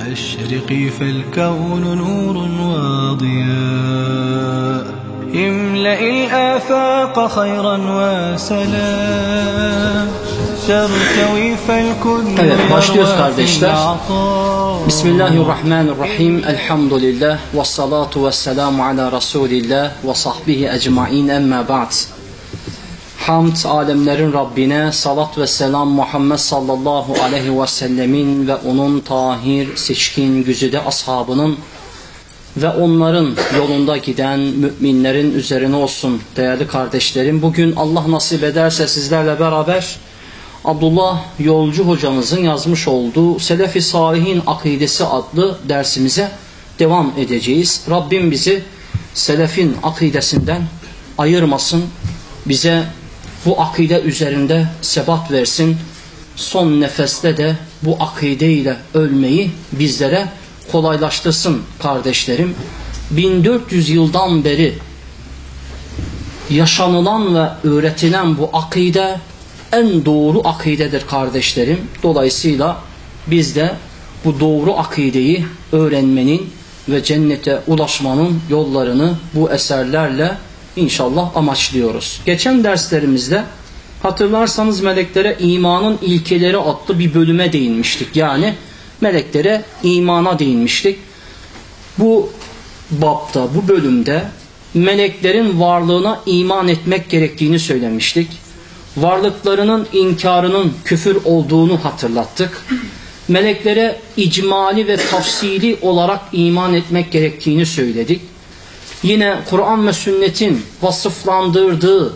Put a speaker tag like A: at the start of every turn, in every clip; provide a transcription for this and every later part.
A: أشرقي فالكون نور وضياء املئ الآفاق خيرا وسلام ترتوي فالكون طيب،
B: بسم
A: الله
B: الرحمن الرحيم. الحمد لله والصلاة والسلام على رسول الله وصحبه أجمعين أما بعد. Hamd alemlerin Rabbine, salat ve selam Muhammed sallallahu aleyhi ve sellemin ve onun tahir, seçkin, güzide ashabının ve onların yolunda giden müminlerin üzerine olsun değerli kardeşlerim. Bugün Allah nasip ederse sizlerle beraber Abdullah Yolcu hocamızın yazmış olduğu Selefi Salihin Akidesi adlı dersimize devam edeceğiz. Rabbim bizi Selefin akidesinden ayırmasın. Bize bu akide üzerinde sebat versin. Son nefeste de bu akide ile ölmeyi bizlere kolaylaştırsın kardeşlerim. 1400 yıldan beri yaşanılan ve öğretilen bu akide en doğru akidedir kardeşlerim. Dolayısıyla biz de bu doğru akideyi öğrenmenin ve cennete ulaşmanın yollarını bu eserlerle inşallah amaçlıyoruz. Geçen derslerimizde hatırlarsanız meleklere imanın ilkeleri adlı bir bölüme değinmiştik. Yani meleklere imana değinmiştik. Bu bapta, bu bölümde meleklerin varlığına iman etmek gerektiğini söylemiştik. Varlıklarının inkarının küfür olduğunu hatırlattık. Meleklere icmali ve tafsili olarak iman etmek gerektiğini söyledik. Yine Kur'an ve sünnetin vasıflandırdığı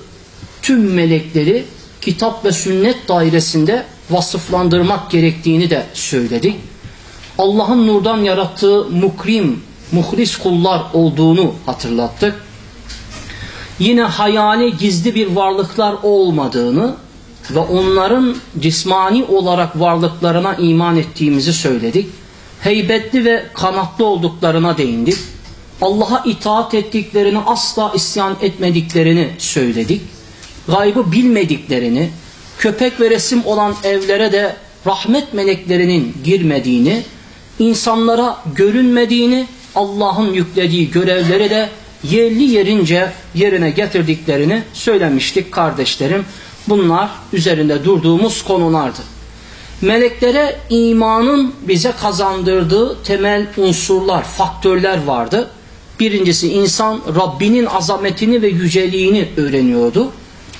B: tüm melekleri kitap ve sünnet dairesinde vasıflandırmak gerektiğini de söyledik. Allah'ın nurdan yarattığı mukrim, muhlis kullar olduğunu hatırlattık. Yine hayali gizli bir varlıklar olmadığını ve onların cismani olarak varlıklarına iman ettiğimizi söyledik. Heybetli ve kanatlı olduklarına değindik. Allah'a itaat ettiklerini asla isyan etmediklerini söyledik. Gaybı bilmediklerini, köpek ve resim olan evlere de rahmet meleklerinin girmediğini, insanlara görünmediğini, Allah'ın yüklediği görevleri de yerli yerince yerine getirdiklerini söylemiştik kardeşlerim. Bunlar üzerinde durduğumuz konulardı. Meleklere imanın bize kazandırdığı temel unsurlar, faktörler vardı. Birincisi insan Rabbinin azametini ve yüceliğini öğreniyordu.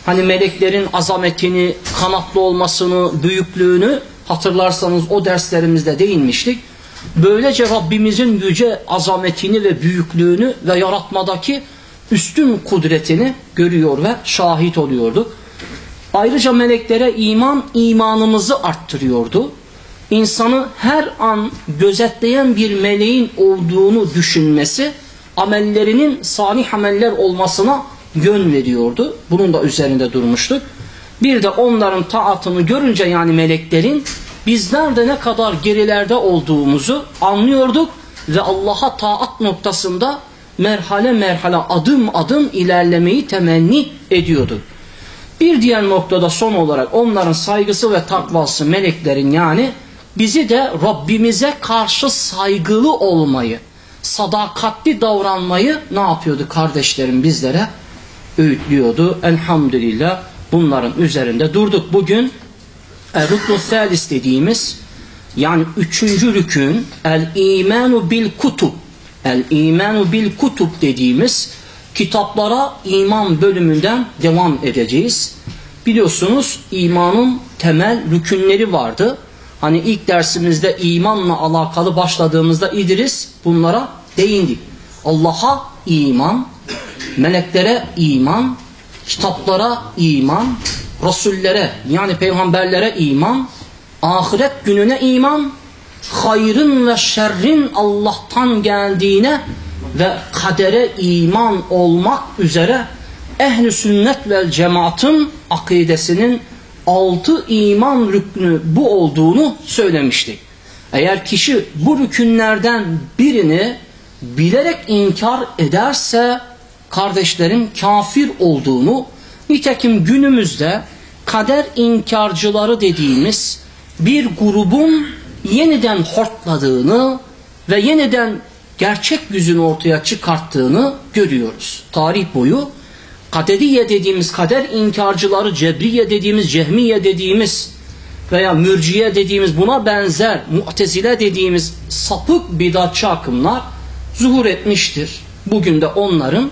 B: Hani meleklerin azametini, kanatlı olmasını, büyüklüğünü hatırlarsanız o derslerimizde değinmiştik. Böylece Rabbimizin yüce azametini ve büyüklüğünü ve yaratmadaki üstün kudretini görüyor ve şahit oluyorduk. Ayrıca meleklere iman imanımızı arttırıyordu. İnsanı her an gözetleyen bir meleğin olduğunu düşünmesi amellerinin salih ameller olmasına yön veriyordu. Bunun da üzerinde durmuştuk. Bir de onların taatını görünce yani meleklerin bizler de ne kadar gerilerde olduğumuzu anlıyorduk ve Allah'a taat noktasında merhale merhale adım adım ilerlemeyi temenni ediyorduk. Bir diğer noktada son olarak onların saygısı ve takvası meleklerin yani bizi de Rabbimize karşı saygılı olmayı, sadakatli davranmayı ne yapıyordu kardeşlerim bizlere? Öğütlüyordu. Elhamdülillah bunların üzerinde durduk. Bugün Ruknu Salis dediğimiz yani üçüncü rükün el imanu bil kutub el imanu bil kutub dediğimiz kitaplara iman bölümünden devam edeceğiz. Biliyorsunuz imanın temel rükünleri vardı. Hani ilk dersimizde imanla alakalı başladığımızda İdris bunlara değindik. Allah'a iman, meleklere iman, kitaplara iman, rasullere yani peygamberlere iman, ahiret gününe iman, hayrın ve şerrin Allah'tan geldiğine ve kadere iman olmak üzere ehli sünnet vel cemaatın akidesinin altı iman rüknü bu olduğunu söylemiştik. Eğer kişi bu rükünlerden birini bilerek inkar ederse kardeşlerim kafir olduğunu nitekim günümüzde kader inkarcıları dediğimiz bir grubun yeniden hortladığını ve yeniden gerçek yüzünü ortaya çıkarttığını görüyoruz. Tarih boyu kaderiye dediğimiz kader inkarcıları, cebriye dediğimiz, cehmiye dediğimiz veya mürciye dediğimiz buna benzer mu'tezile dediğimiz sapık bidatçı akımlar zuhur etmiştir. Bugün de onların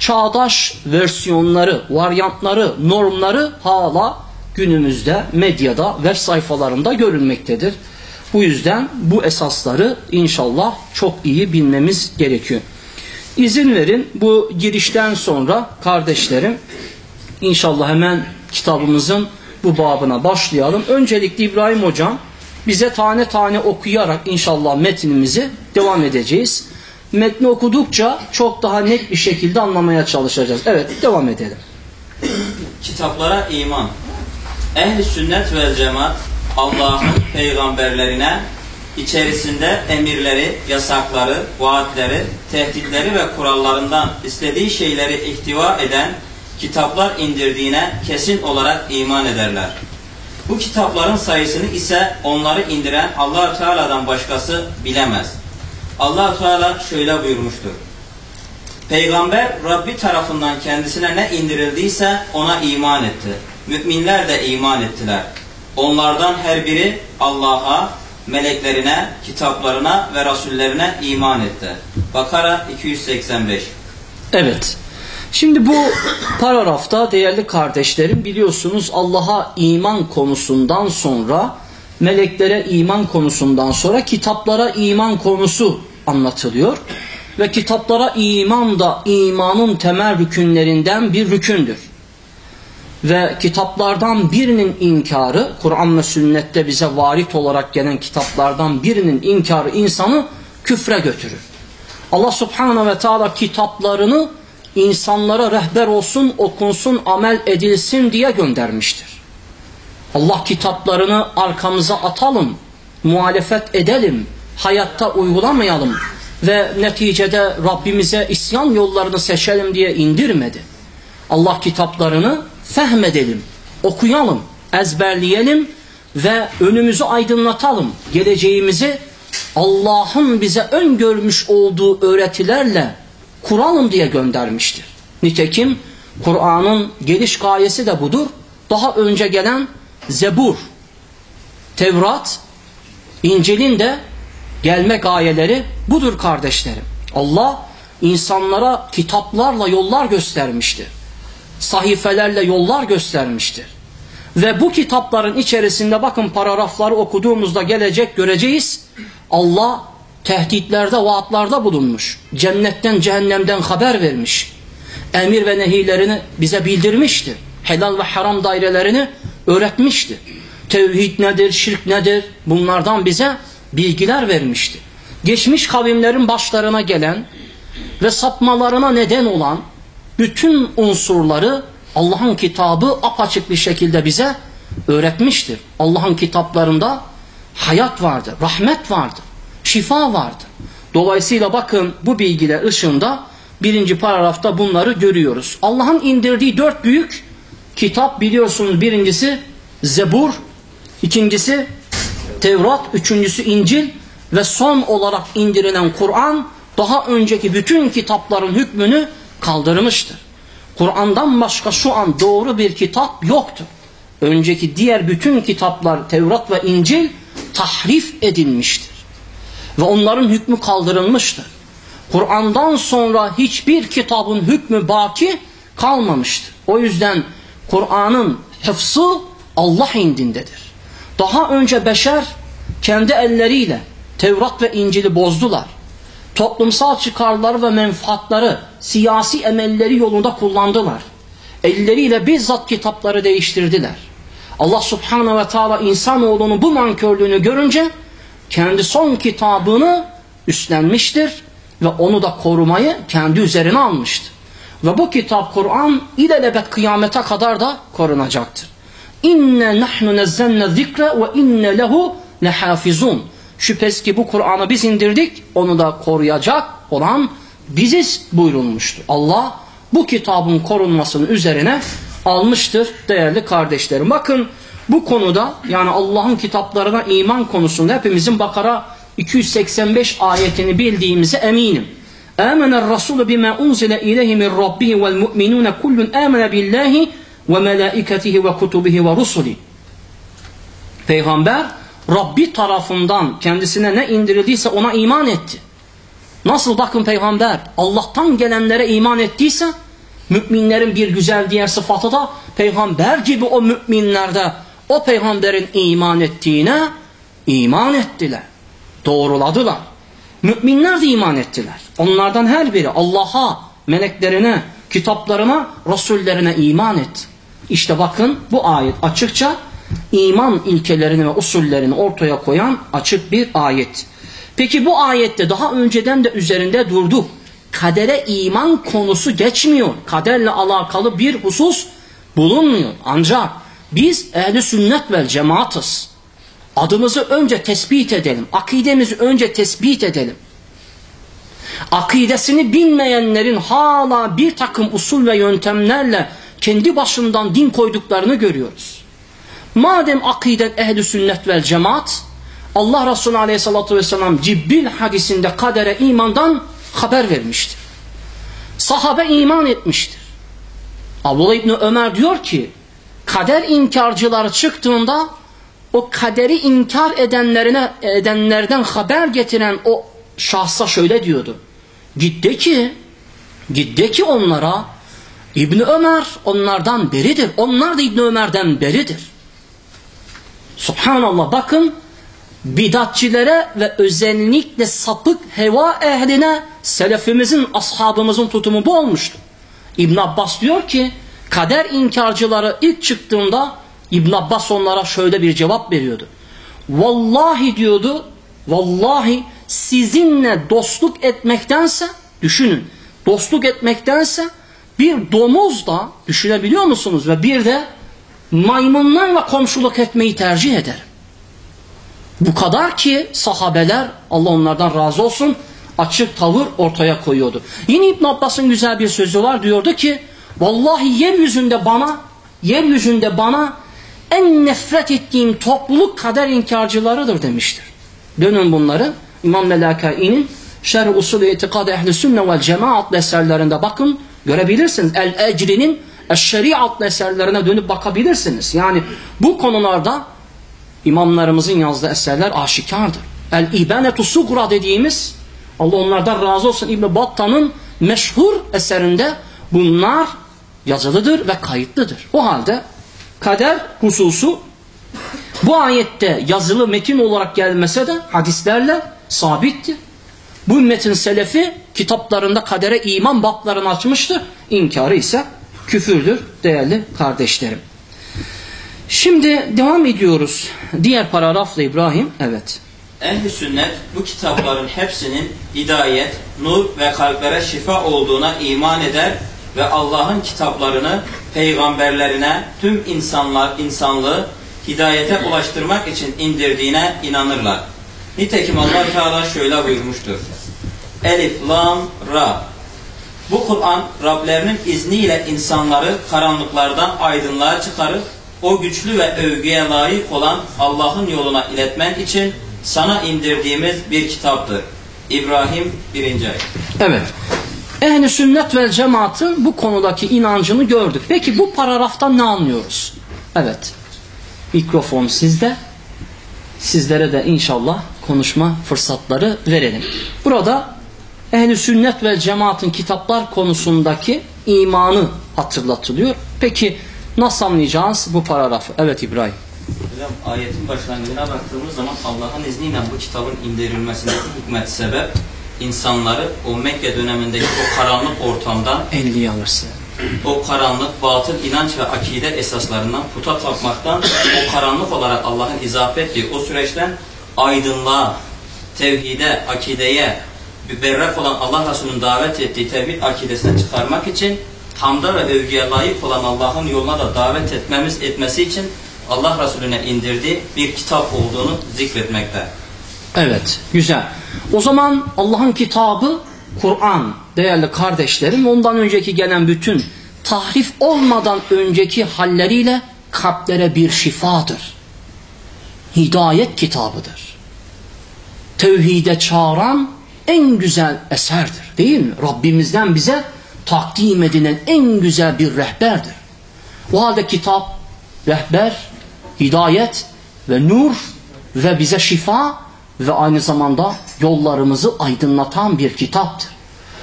B: çağdaş versiyonları, varyantları, normları hala günümüzde medyada, web sayfalarında görülmektedir. Bu yüzden bu esasları inşallah çok iyi bilmemiz gerekiyor. İzin verin bu girişten sonra kardeşlerim inşallah hemen kitabımızın bu babına başlayalım. Öncelikle İbrahim Hocam bize tane tane okuyarak inşallah metnimizi devam edeceğiz. Metni okudukça çok daha net bir şekilde anlamaya çalışacağız. Evet devam edelim.
C: Kitaplara iman. Ehli sünnet ve cemaat Allah'ın peygamberlerine içerisinde emirleri, yasakları, vaatleri, tehditleri ve kurallarından istediği şeyleri ihtiva eden kitaplar indirdiğine kesin olarak iman ederler. Bu kitapların sayısını ise onları indiren allah Teala'dan başkası bilemez. allah Teala şöyle buyurmuştur. Peygamber Rabbi tarafından kendisine ne indirildiyse ona iman etti. Müminler de iman ettiler. Onlardan her biri Allah'a, meleklerine, kitaplarına ve rasullerine iman etti. Bakara 285
B: Evet. Şimdi bu paragrafta değerli kardeşlerim biliyorsunuz Allah'a iman konusundan sonra meleklere iman konusundan sonra kitaplara iman konusu anlatılıyor. Ve kitaplara iman da imanın temel rükünlerinden bir rükündür. Ve kitaplardan birinin inkarı, Kur'an ve sünnette bize varit olarak gelen kitaplardan birinin inkarı insanı küfre götürür. Allah subhanahu ve teala kitaplarını insanlara rehber olsun, okunsun, amel edilsin diye göndermiştir. Allah kitaplarını arkamıza atalım, muhalefet edelim, hayatta uygulamayalım ve neticede Rabbimize isyan yollarını seçelim diye indirmedi. Allah kitaplarını fehmedelim, okuyalım, ezberleyelim ve önümüzü aydınlatalım. Geleceğimizi Allah'ın bize öngörmüş olduğu öğretilerle kuralım diye göndermiştir. Nitekim Kur'an'ın geliş gayesi de budur. Daha önce gelen Zebur, Tevrat, İncil'in de gelme gayeleri budur kardeşlerim. Allah insanlara kitaplarla yollar göstermiştir. Sahifelerle yollar göstermiştir. Ve bu kitapların içerisinde bakın paragrafları okuduğumuzda gelecek göreceğiz. Allah tehditlerde, vaatlarda bulunmuş. Cennetten, cehennemden haber vermiş. Emir ve nehilerini bize bildirmişti. Helal ve haram dairelerini öğretmişti. Tevhid nedir, şirk nedir bunlardan bize bilgiler vermişti. Geçmiş kavimlerin başlarına gelen ve sapmalarına neden olan bütün unsurları Allah'ın kitabı apaçık bir şekilde bize öğretmiştir. Allah'ın kitaplarında hayat vardır, rahmet vardır, şifa vardır. Dolayısıyla bakın bu bilgiler ışığında birinci paragrafta bunları görüyoruz. Allah'ın indirdiği dört büyük kitap biliyorsunuz birincisi Zebur, ikincisi Tevrat, üçüncüsü İncil ve son olarak indirilen Kur'an daha önceki bütün kitapların hükmünü kaldırmıştır. Kur'an'dan başka şu an doğru bir kitap yoktur. Önceki diğer bütün kitaplar Tevrat ve İncil tahrif edilmiştir. Ve onların hükmü kaldırılmıştır. Kur'an'dan sonra hiçbir kitabın hükmü baki kalmamıştır. O yüzden Kur'an'ın hıfzı Allah indindedir. Daha önce beşer kendi elleriyle Tevrat ve İncil'i bozdular. Toplumsal çıkarları ve menfaatları, siyasi emelleri yolunda kullandılar. Elleriyle bizzat kitapları değiştirdiler. Allah subhanahu ve teala insanoğlunun bu nankörlüğünü görünce kendi son kitabını üstlenmiştir ve onu da korumayı kendi üzerine almıştır. Ve bu kitap Kur'an ilelebet kıyamete kadar da korunacaktır. İnne nahnu nezzelne zikre ve inne lehu lehafizun. Şüphesiz ki bu Kur'an'ı biz indirdik, onu da koruyacak olan biziz buyurulmuştur. Allah bu kitabın korunmasının üzerine almıştır değerli kardeşlerim. Bakın bu konuda yani Allah'ın kitaplarına iman konusunda hepimizin Bakara 285 ayetini bildiğimize eminim. İleyhi min rabbihi vel mu'minun kullun amene billahi ve melaiketihi ve kutubihi ve rusuli. Peygamber Rabbi tarafından kendisine ne indirildiyse ona iman etti. Nasıl bakın peygamber Allah'tan gelenlere iman ettiyse müminlerin bir güzel diğer sıfatı da peygamber gibi o müminlerde o peygamberin iman ettiğine iman ettiler. Doğruladılar. Müminler de iman ettiler. Onlardan her biri Allah'a, meleklerine, kitaplarına, rasullerine iman etti. İşte bakın bu ayet açıkça iman ilkelerini ve usullerini ortaya koyan açık bir ayet. Peki bu ayette daha önceden de üzerinde durduk. Kadere iman konusu geçmiyor. Kaderle alakalı bir husus bulunmuyor. Ancak biz ehli sünnet vel cemaatız. Adımızı önce tespit edelim. Akidemizi önce tespit edelim. Akidesini bilmeyenlerin hala bir takım usul ve yöntemlerle kendi başından din koyduklarını görüyoruz. Madem akiden ehli sünnet vel cemaat Allah Resulü Aleyhisselatü Vesselam Cibril hadisinde kadere imandan haber vermiştir. Sahabe iman etmiştir. Abdullah İbni Ömer diyor ki kader inkarcıları çıktığında o kaderi inkar edenlerine edenlerden haber getiren o şahsa şöyle diyordu. Gitti ki gitti ki onlara İbni Ömer onlardan beridir. Onlar da İbni Ömer'den beridir. Subhanallah bakın bidatçilere ve özellikle sapık heva ehline selefimizin, ashabımızın tutumu bu olmuştu. İbn Abbas diyor ki kader inkarcıları ilk çıktığında İbn Abbas onlara şöyle bir cevap veriyordu. Vallahi diyordu, vallahi sizinle dostluk etmektense, düşünün, dostluk etmektense bir domuz da düşünebiliyor musunuz ve bir de maymunlarla komşuluk etmeyi tercih ederim. Bu kadar ki sahabeler Allah onlardan razı olsun açık tavır ortaya koyuyordu. Yine İbn Abbas'ın güzel bir sözü var diyordu ki vallahi yeryüzünde bana yeryüzünde bana en nefret ettiğim topluluk kader inkarcılarıdır demiştir. Dönün bunları İmam Melakai'nin Şerh Usulü İtikad Ehli Sünne vel Cemaat eserlerinde bakın görebilirsiniz. El Ecri'nin Eşşeri adlı eserlerine dönüp bakabilirsiniz. Yani bu konularda imamlarımızın yazdığı eserler aşikardır. El İbanetu Sugra dediğimiz Allah onlardan razı olsun İbn Batta'nın meşhur eserinde bunlar yazılıdır ve kayıtlıdır. O halde kader hususu bu ayette yazılı metin olarak gelmese de hadislerle sabittir. Bu ümmetin selefi kitaplarında kadere iman bablarını açmıştır. İnkarı ise küfürdür değerli kardeşlerim. Şimdi devam ediyoruz. Diğer paragrafla İbrahim. Evet.
C: Ehl-i sünnet bu kitapların hepsinin hidayet, nur ve kalplere şifa olduğuna iman eder ve Allah'ın kitaplarını peygamberlerine tüm insanlar insanlığı hidayete ulaştırmak için indirdiğine inanırlar. Nitekim Allah Teala şöyle buyurmuştur. Elif, Lam, Ra. Bu Kur'an Rablerinin izniyle insanları karanlıklardan aydınlığa çıkarır o güçlü ve övgüye layık olan Allah'ın yoluna iletmen için sana indirdiğimiz bir kitaptır. İbrahim 1. ayet.
B: Evet. Ehli sünnet ve cemaatın bu konudaki inancını gördük. Peki bu paragraftan ne anlıyoruz? Evet. Mikrofon sizde. Sizlere de inşallah konuşma fırsatları verelim. Burada ehli sünnet ve cemaatın kitaplar konusundaki imanı hatırlatılıyor. Peki Nasıl anlayacağız bu paragrafı? Evet İbrahim.
C: Hocam ayetin başlangıcına baktığımız zaman Allah'ın izniyle bu kitabın indirilmesindeki hikmet sebep insanları o Mekke dönemindeki o karanlık ortamdan
B: 50 alırsın.
C: O karanlık, batıl inanç ve akide esaslarından puta tapmaktan o karanlık olarak Allah'ın izafe ettiği o süreçten aydınlığa, tevhide, akideye, berrak olan Allah Resulü'nün davet ettiği tevhid akidesine çıkarmak için hamda ve övgüye layık olan Allah'ın yoluna da davet etmemiz etmesi için Allah Resulüne indirdiği bir kitap olduğunu zikretmekte.
B: Evet, güzel. O zaman Allah'ın kitabı Kur'an değerli kardeşlerim ondan önceki gelen bütün tahrif olmadan önceki halleriyle kalplere bir şifadır. Hidayet kitabıdır. Tevhide çağıran en güzel eserdir. Değil mi? Rabbimizden bize takdim edilen en güzel bir rehberdir. O halde kitap, rehber, hidayet ve nur ve bize şifa ve aynı zamanda yollarımızı aydınlatan bir kitaptır.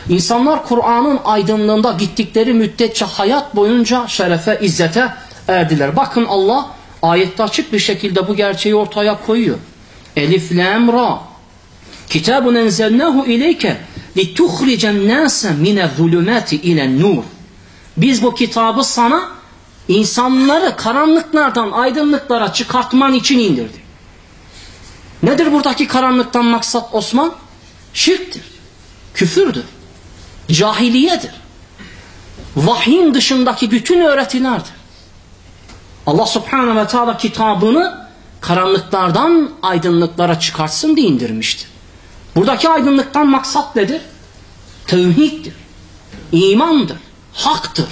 B: İnsanlar Kur'an'ın aydınlığında gittikleri müddetçe hayat boyunca şerefe, izzete erdiler. Bakın Allah ayette açık bir şekilde bu gerçeği ortaya koyuyor. Elif, Lam. Kitabun enzelnahu ileyke lituhricen nase mine zulümati ile nur. Biz bu kitabı sana insanları karanlıklardan aydınlıklara çıkartman için indirdik. Nedir buradaki karanlıktan maksat Osman? Şirktir, küfürdür, cahiliyedir. Vahyin dışındaki bütün öğretilerdir. Allah subhanahu ve teala kitabını karanlıklardan aydınlıklara çıkartsın diye indirmiştir. Buradaki aydınlıktan maksat nedir? Tevhiddir, imandır, haktır,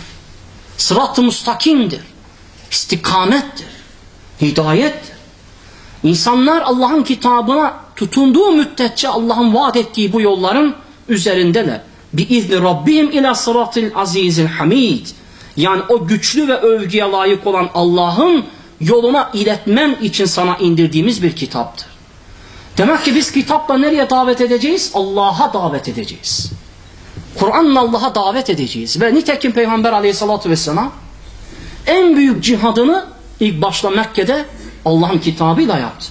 B: sırat-ı mustakimdir, istikamettir, hidayettir. İnsanlar Allah'ın kitabına tutunduğu müddetçe Allah'ın vaat ettiği bu yolların üzerindeler. Bi izni Rabbihim ila sıratil azizil hamid. Yani o güçlü ve övgüye layık olan Allah'ın yoluna iletmen için sana indirdiğimiz bir kitaptır. Demek ki biz kitapla nereye davet edeceğiz? Allah'a davet edeceğiz. Kur'an'la Allah'a davet edeceğiz. Ve nitekim Peygamber aleyhissalatü vesselam en büyük cihadını ilk başta Mekke'de Allah'ın kitabıyla yaptı.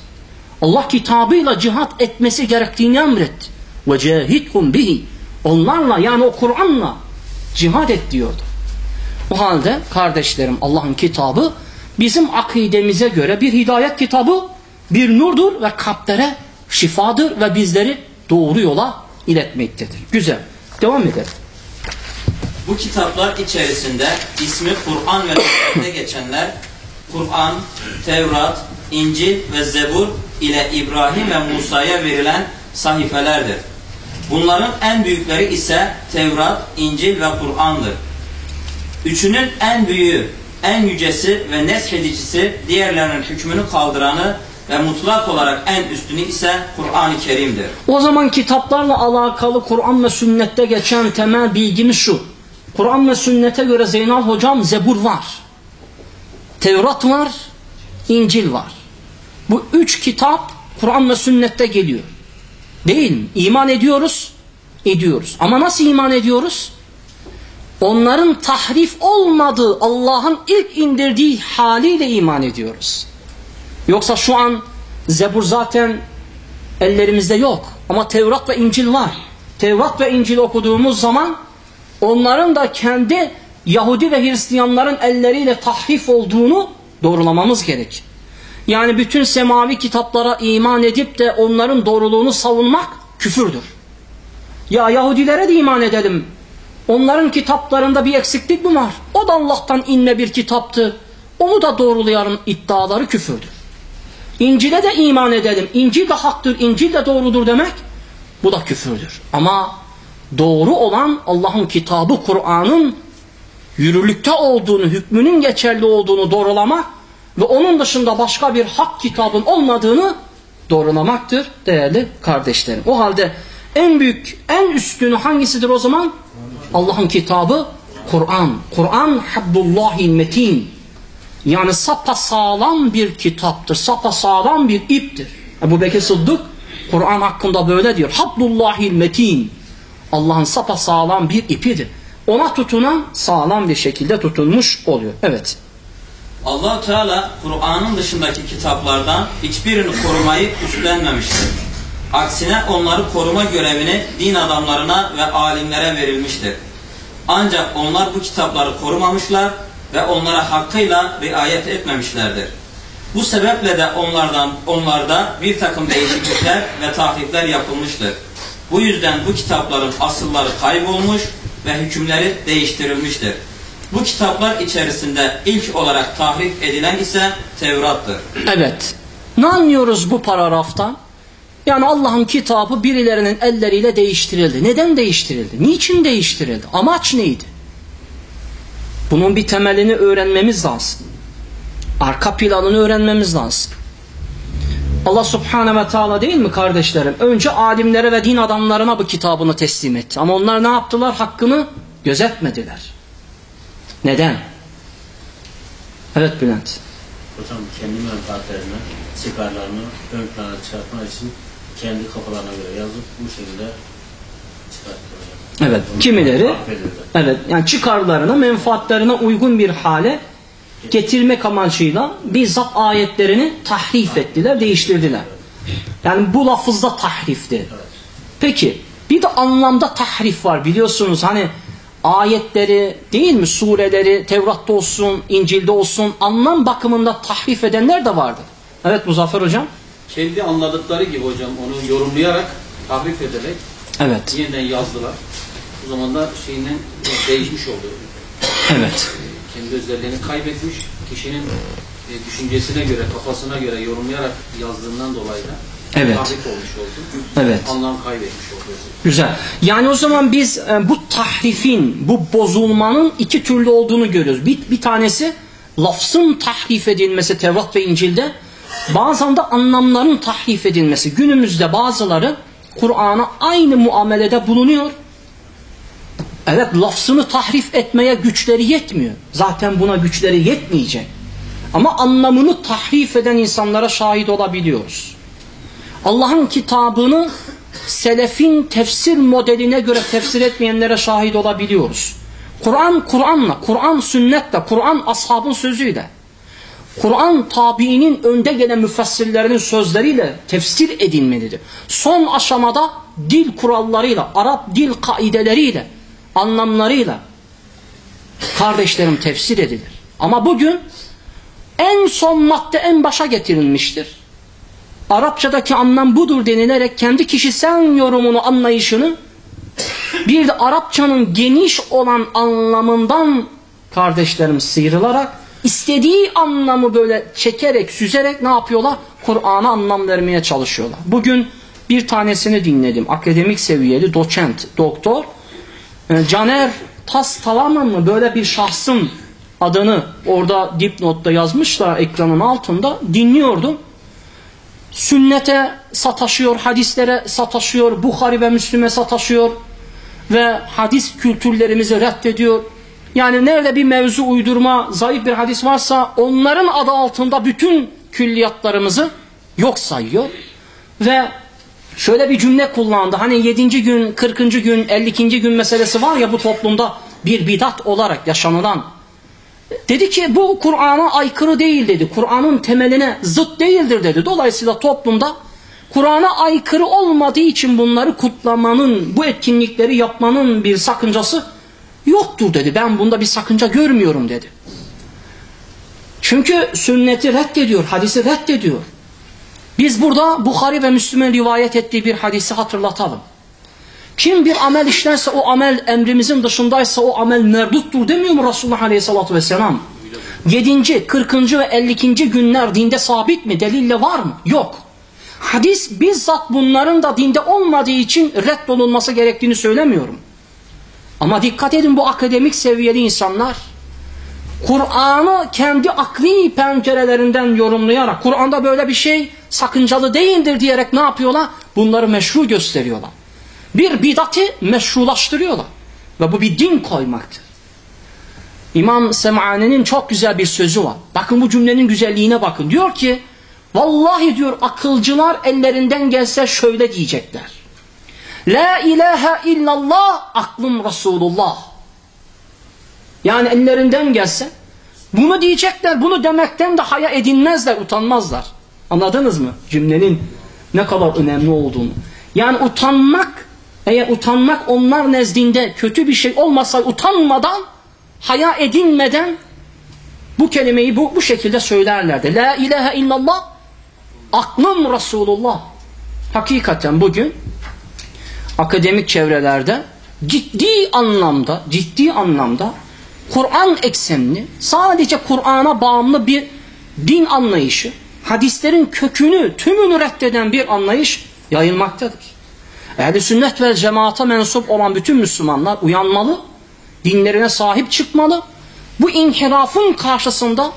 B: Allah kitabıyla cihat etmesi gerektiğini emretti. Ve cehidhum bihi. Onlarla yani o Kur'an'la cihad et diyordu. O halde kardeşlerim Allah'ın kitabı bizim akidemize göre bir hidayet kitabı, bir nurdur ve kalplere şifadır ve bizleri doğru yola iletmektedir. Güzel. Devam edelim.
C: Bu kitaplar içerisinde ismi Kur'an ve Müslim'de geçenler Kur'an, Tevrat, İncil ve Zebur ile İbrahim ve Musa'ya verilen sahifelerdir. Bunların en büyükleri ise Tevrat, İncil ve Kur'an'dır. Üçünün en büyüğü, en yücesi ve neshedicisi diğerlerinin hükmünü kaldıranı ve mutlak olarak en üstünü ise Kur'an-ı Kerim'dir.
B: O zaman kitaplarla alakalı Kur'an ve sünnette geçen temel bilgimiz şu. Kur'an ve sünnete göre Zeynal hocam Zebur var. Tevrat var, İncil var. Bu üç kitap Kur'an ve sünnette geliyor. Değil mi? İman ediyoruz, ediyoruz. Ama nasıl iman ediyoruz? Onların tahrif olmadığı Allah'ın ilk indirdiği haliyle iman ediyoruz. Yoksa şu an Zebur zaten ellerimizde yok. Ama Tevrat ve İncil var. Tevrat ve İncil okuduğumuz zaman onların da kendi Yahudi ve Hristiyanların elleriyle tahrif olduğunu doğrulamamız gerek. Yani bütün semavi kitaplara iman edip de onların doğruluğunu savunmak küfürdür. Ya Yahudilere de iman edelim. Onların kitaplarında bir eksiklik mi var? O da Allah'tan inme bir kitaptı. Onu da doğrulayan iddiaları küfürdür. İncil'e de iman edelim. İncil de haktır, İncil de doğrudur demek. Bu da küfürdür. Ama doğru olan Allah'ın kitabı Kur'an'ın yürürlükte olduğunu, hükmünün geçerli olduğunu doğrulamak ve onun dışında başka bir hak kitabın olmadığını doğrulamaktır değerli kardeşlerim. O halde en büyük, en üstünü hangisidir o zaman? Allah'ın kitabı Kur'an. Kur'an habdullahil metin. Yani sapa sağlam bir kitaptır. Sapa sağlam bir iptir. Ebu Bekir Sıddık Kur'an hakkında böyle diyor. Habdullahil metin. Allah'ın sapa sağlam bir ipidir. Ona tutunan sağlam bir şekilde tutunmuş oluyor. Evet.
C: allah Teala Kur'an'ın dışındaki kitaplardan hiçbirini korumayı üstlenmemiştir. Aksine onları koruma görevini din adamlarına ve alimlere verilmiştir. Ancak onlar bu kitapları korumamışlar ve onlara hakkıyla riayet etmemişlerdir. Bu sebeple de onlardan onlarda bir takım değişiklikler ve tahrifler yapılmıştır. Bu yüzden bu kitapların asılları kaybolmuş ve hükümleri değiştirilmiştir. Bu kitaplar içerisinde ilk olarak tahrif edilen ise Tevrat'tır.
B: Evet. Ne anlıyoruz bu paragraftan? Yani Allah'ın kitabı birilerinin elleriyle değiştirildi. Neden değiştirildi? Niçin değiştirildi? Amaç neydi? Bunun bir temelini öğrenmemiz lazım. Arka planını öğrenmemiz lazım. Allah subhanahu ve teala değil mi kardeşlerim? Önce alimlere ve din adamlarına bu kitabını teslim etti. Ama onlar ne yaptılar? Hakkını gözetmediler. Neden? Evet Bülent.
D: Hocam kendi menfaatlerini, çıkarlarını ön plana çıkartmak için kendi kafalarına göre yazıp bu şekilde hocam.
B: Evet. Kimileri evet yani çıkarlarına, menfaatlerine uygun bir hale getirmek amacıyla bizzat ayetlerini tahrif ettiler, değiştirdiler. Yani bu lafızda tahrifti. Peki bir de anlamda tahrif var biliyorsunuz hani ayetleri değil mi sureleri Tevrat'ta olsun İncil'de olsun anlam bakımında tahrif edenler de vardı. Evet Muzaffer hocam.
E: kendi anladıkları gibi hocam onu yorumlayarak tahrif ederek
B: Evet.
E: yeniden yazdılar. O zaman da şeyinden değişmiş oldu.
B: Evet.
E: Kendi özelliğini kaybetmiş. Kişinin e, düşüncesine göre, kafasına göre yorumlayarak yazdığından dolayı da
B: Evet.
E: tahrif olmuş oldu.
B: Evet.
E: Anlam kaybetmiş oldu.
B: Güzel. Yani o zaman biz e, bu tahrifin, bu bozulmanın iki türlü olduğunu görüyoruz. Bir, bir tanesi lafzın tahrif edilmesi Tevrat ve İncil'de. Bazen de anlamların tahrif edilmesi. Günümüzde bazıları Kur'an'a aynı muamelede bulunuyor. Evet lafzını tahrif etmeye güçleri yetmiyor. Zaten buna güçleri yetmeyecek. Ama anlamını tahrif eden insanlara şahit olabiliyoruz. Allah'ın kitabını selefin tefsir modeline göre tefsir etmeyenlere şahit olabiliyoruz. Kur'an Kur'an'la, Kur'an sünnetle, Kur'an ashabın sözüyle, Kur'an tabiinin önde gelen müfessirlerinin sözleriyle tefsir edilmelidir. Son aşamada dil kurallarıyla, Arap dil kaideleriyle, anlamlarıyla kardeşlerim tefsir edilir. Ama bugün en son madde en başa getirilmiştir. Arapçadaki anlam budur denilerek kendi kişisel yorumunu, anlayışını bir de Arapçanın geniş olan anlamından kardeşlerim sıyrılarak istediği anlamı böyle çekerek, süzerek ne yapıyorlar? Kur'an'a anlam vermeye çalışıyorlar. Bugün bir tanesini dinledim. Akademik seviyeli doçent, doktor. E, Caner Tas Talaman mı böyle bir şahsın adını orada dipnotta yazmışlar ekranın altında dinliyordum sünnete sataşıyor, hadislere sataşıyor, Bukhari ve Müslüme sataşıyor ve hadis kültürlerimizi reddediyor. Yani nerede bir mevzu uydurma, zayıf bir hadis varsa onların adı altında bütün külliyatlarımızı yok sayıyor. Ve şöyle bir cümle kullandı. Hani 7. gün, 40. gün, 52. gün meselesi var ya bu toplumda bir bidat olarak yaşanılan Dedi ki bu Kur'an'a aykırı değil dedi. Kur'an'ın temeline zıt değildir dedi. Dolayısıyla toplumda Kur'an'a aykırı olmadığı için bunları kutlamanın, bu etkinlikleri yapmanın bir sakıncası yoktur dedi. Ben bunda bir sakınca görmüyorum dedi. Çünkü sünneti reddediyor, hadisi reddediyor. Biz burada Bukhari ve Müslüman rivayet ettiği bir hadisi hatırlatalım. Kim bir amel işlerse o amel emrimizin dışındaysa o amel merduttur demiyor mu Resulullah Aleyhisselatü Vesselam? 7. 40. ve 52. günler dinde sabit mi? Delille var mı? Yok. Hadis bizzat bunların da dinde olmadığı için reddolunması gerektiğini söylemiyorum. Ama dikkat edin bu akademik seviyeli insanlar Kur'an'ı kendi akli pencerelerinden yorumlayarak Kur'an'da böyle bir şey sakıncalı değildir diyerek ne yapıyorlar? Bunları meşru gösteriyorlar bir bidatı meşrulaştırıyorlar. Ve bu bir din koymaktır. İmam Sem'ani'nin çok güzel bir sözü var. Bakın bu cümlenin güzelliğine bakın. Diyor ki, vallahi diyor akılcılar ellerinden gelse şöyle diyecekler. La ilahe illallah aklım Resulullah. Yani ellerinden gelse bunu diyecekler. Bunu demekten de haya edinmezler, utanmazlar. Anladınız mı cümlenin ne kadar önemli olduğunu? Yani utanmak eğer utanmak onlar nezdinde kötü bir şey olmasa utanmadan, haya edinmeden bu kelimeyi bu, bu şekilde söylerlerdi. La ilahe illallah, aklım Resulullah. Hakikaten bugün akademik çevrelerde ciddi anlamda, ciddi anlamda Kur'an eksenli, sadece Kur'an'a bağımlı bir din anlayışı, hadislerin kökünü, tümünü reddeden bir anlayış yayılmaktadır. Ehli sünnet ve cemaata mensup olan bütün Müslümanlar uyanmalı, dinlerine sahip çıkmalı. Bu inhirafın karşısında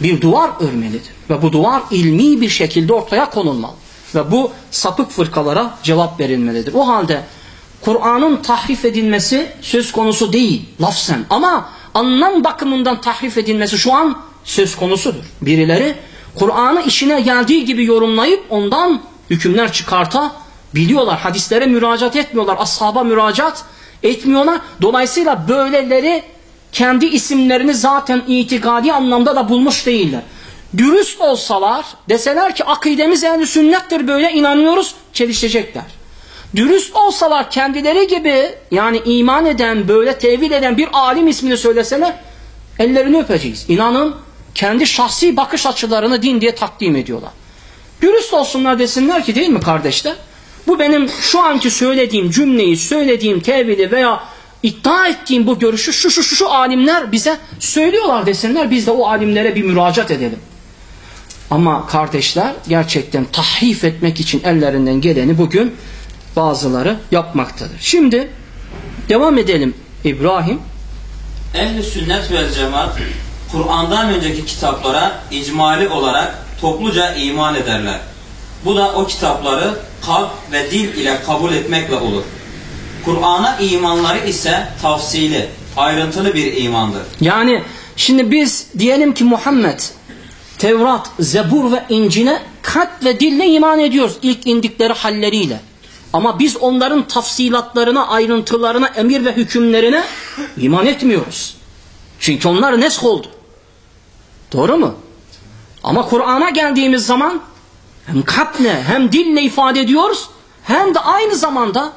B: bir duvar örmelidir. Ve bu duvar ilmi bir şekilde ortaya konulmalı. Ve bu sapık fırkalara cevap verilmelidir. O halde Kur'an'ın tahrif edilmesi söz konusu değil lafzen ama anlam bakımından tahrif edilmesi şu an söz konusudur. Birileri Kur'an'ı işine geldiği gibi yorumlayıp ondan hükümler çıkartabiliyorlar. Hadislere müracaat etmiyorlar. Ashaba müracaat etmiyorlar. Dolayısıyla böyleleri kendi isimlerini zaten itikadi anlamda da bulmuş değiller. Dürüst olsalar, deseler ki akidemiz ehl sünnettir böyle inanıyoruz, çelişecekler. Dürüst olsalar kendileri gibi yani iman eden, böyle tevil eden bir alim ismini söyleseler ellerini öpeceğiz. İnanın kendi şahsi bakış açılarını din diye takdim ediyorlar. Dürüst olsunlar desinler ki değil mi kardeşler? Bu benim şu anki söylediğim cümleyi, söylediğim tevhidi veya iddia ettiğim bu görüşü şu şu şu, şu alimler bize söylüyorlar desinler. Biz de o alimlere bir müracaat edelim. Ama kardeşler gerçekten tahrif etmek için ellerinden geleni bugün bazıları yapmaktadır. Şimdi devam edelim İbrahim.
C: Ehl-i sünnet ve cemaat Kur'an'dan önceki kitaplara icmali olarak topluca iman ederler. Bu da o kitapları kalp ve dil ile kabul etmekle olur. Kur'an'a imanları ise tafsili, ayrıntılı bir imandır.
B: Yani şimdi biz diyelim ki Muhammed Tevrat, Zebur ve İncil'e kalp ve dille iman ediyoruz ilk indikleri halleriyle. Ama biz onların tafsilatlarına, ayrıntılarına, emir ve hükümlerine iman etmiyoruz. Çünkü onlar nesk oldu. Doğru mu? Ama Kur'an'a geldiğimiz zaman hem kalple hem dille ifade ediyoruz hem de aynı zamanda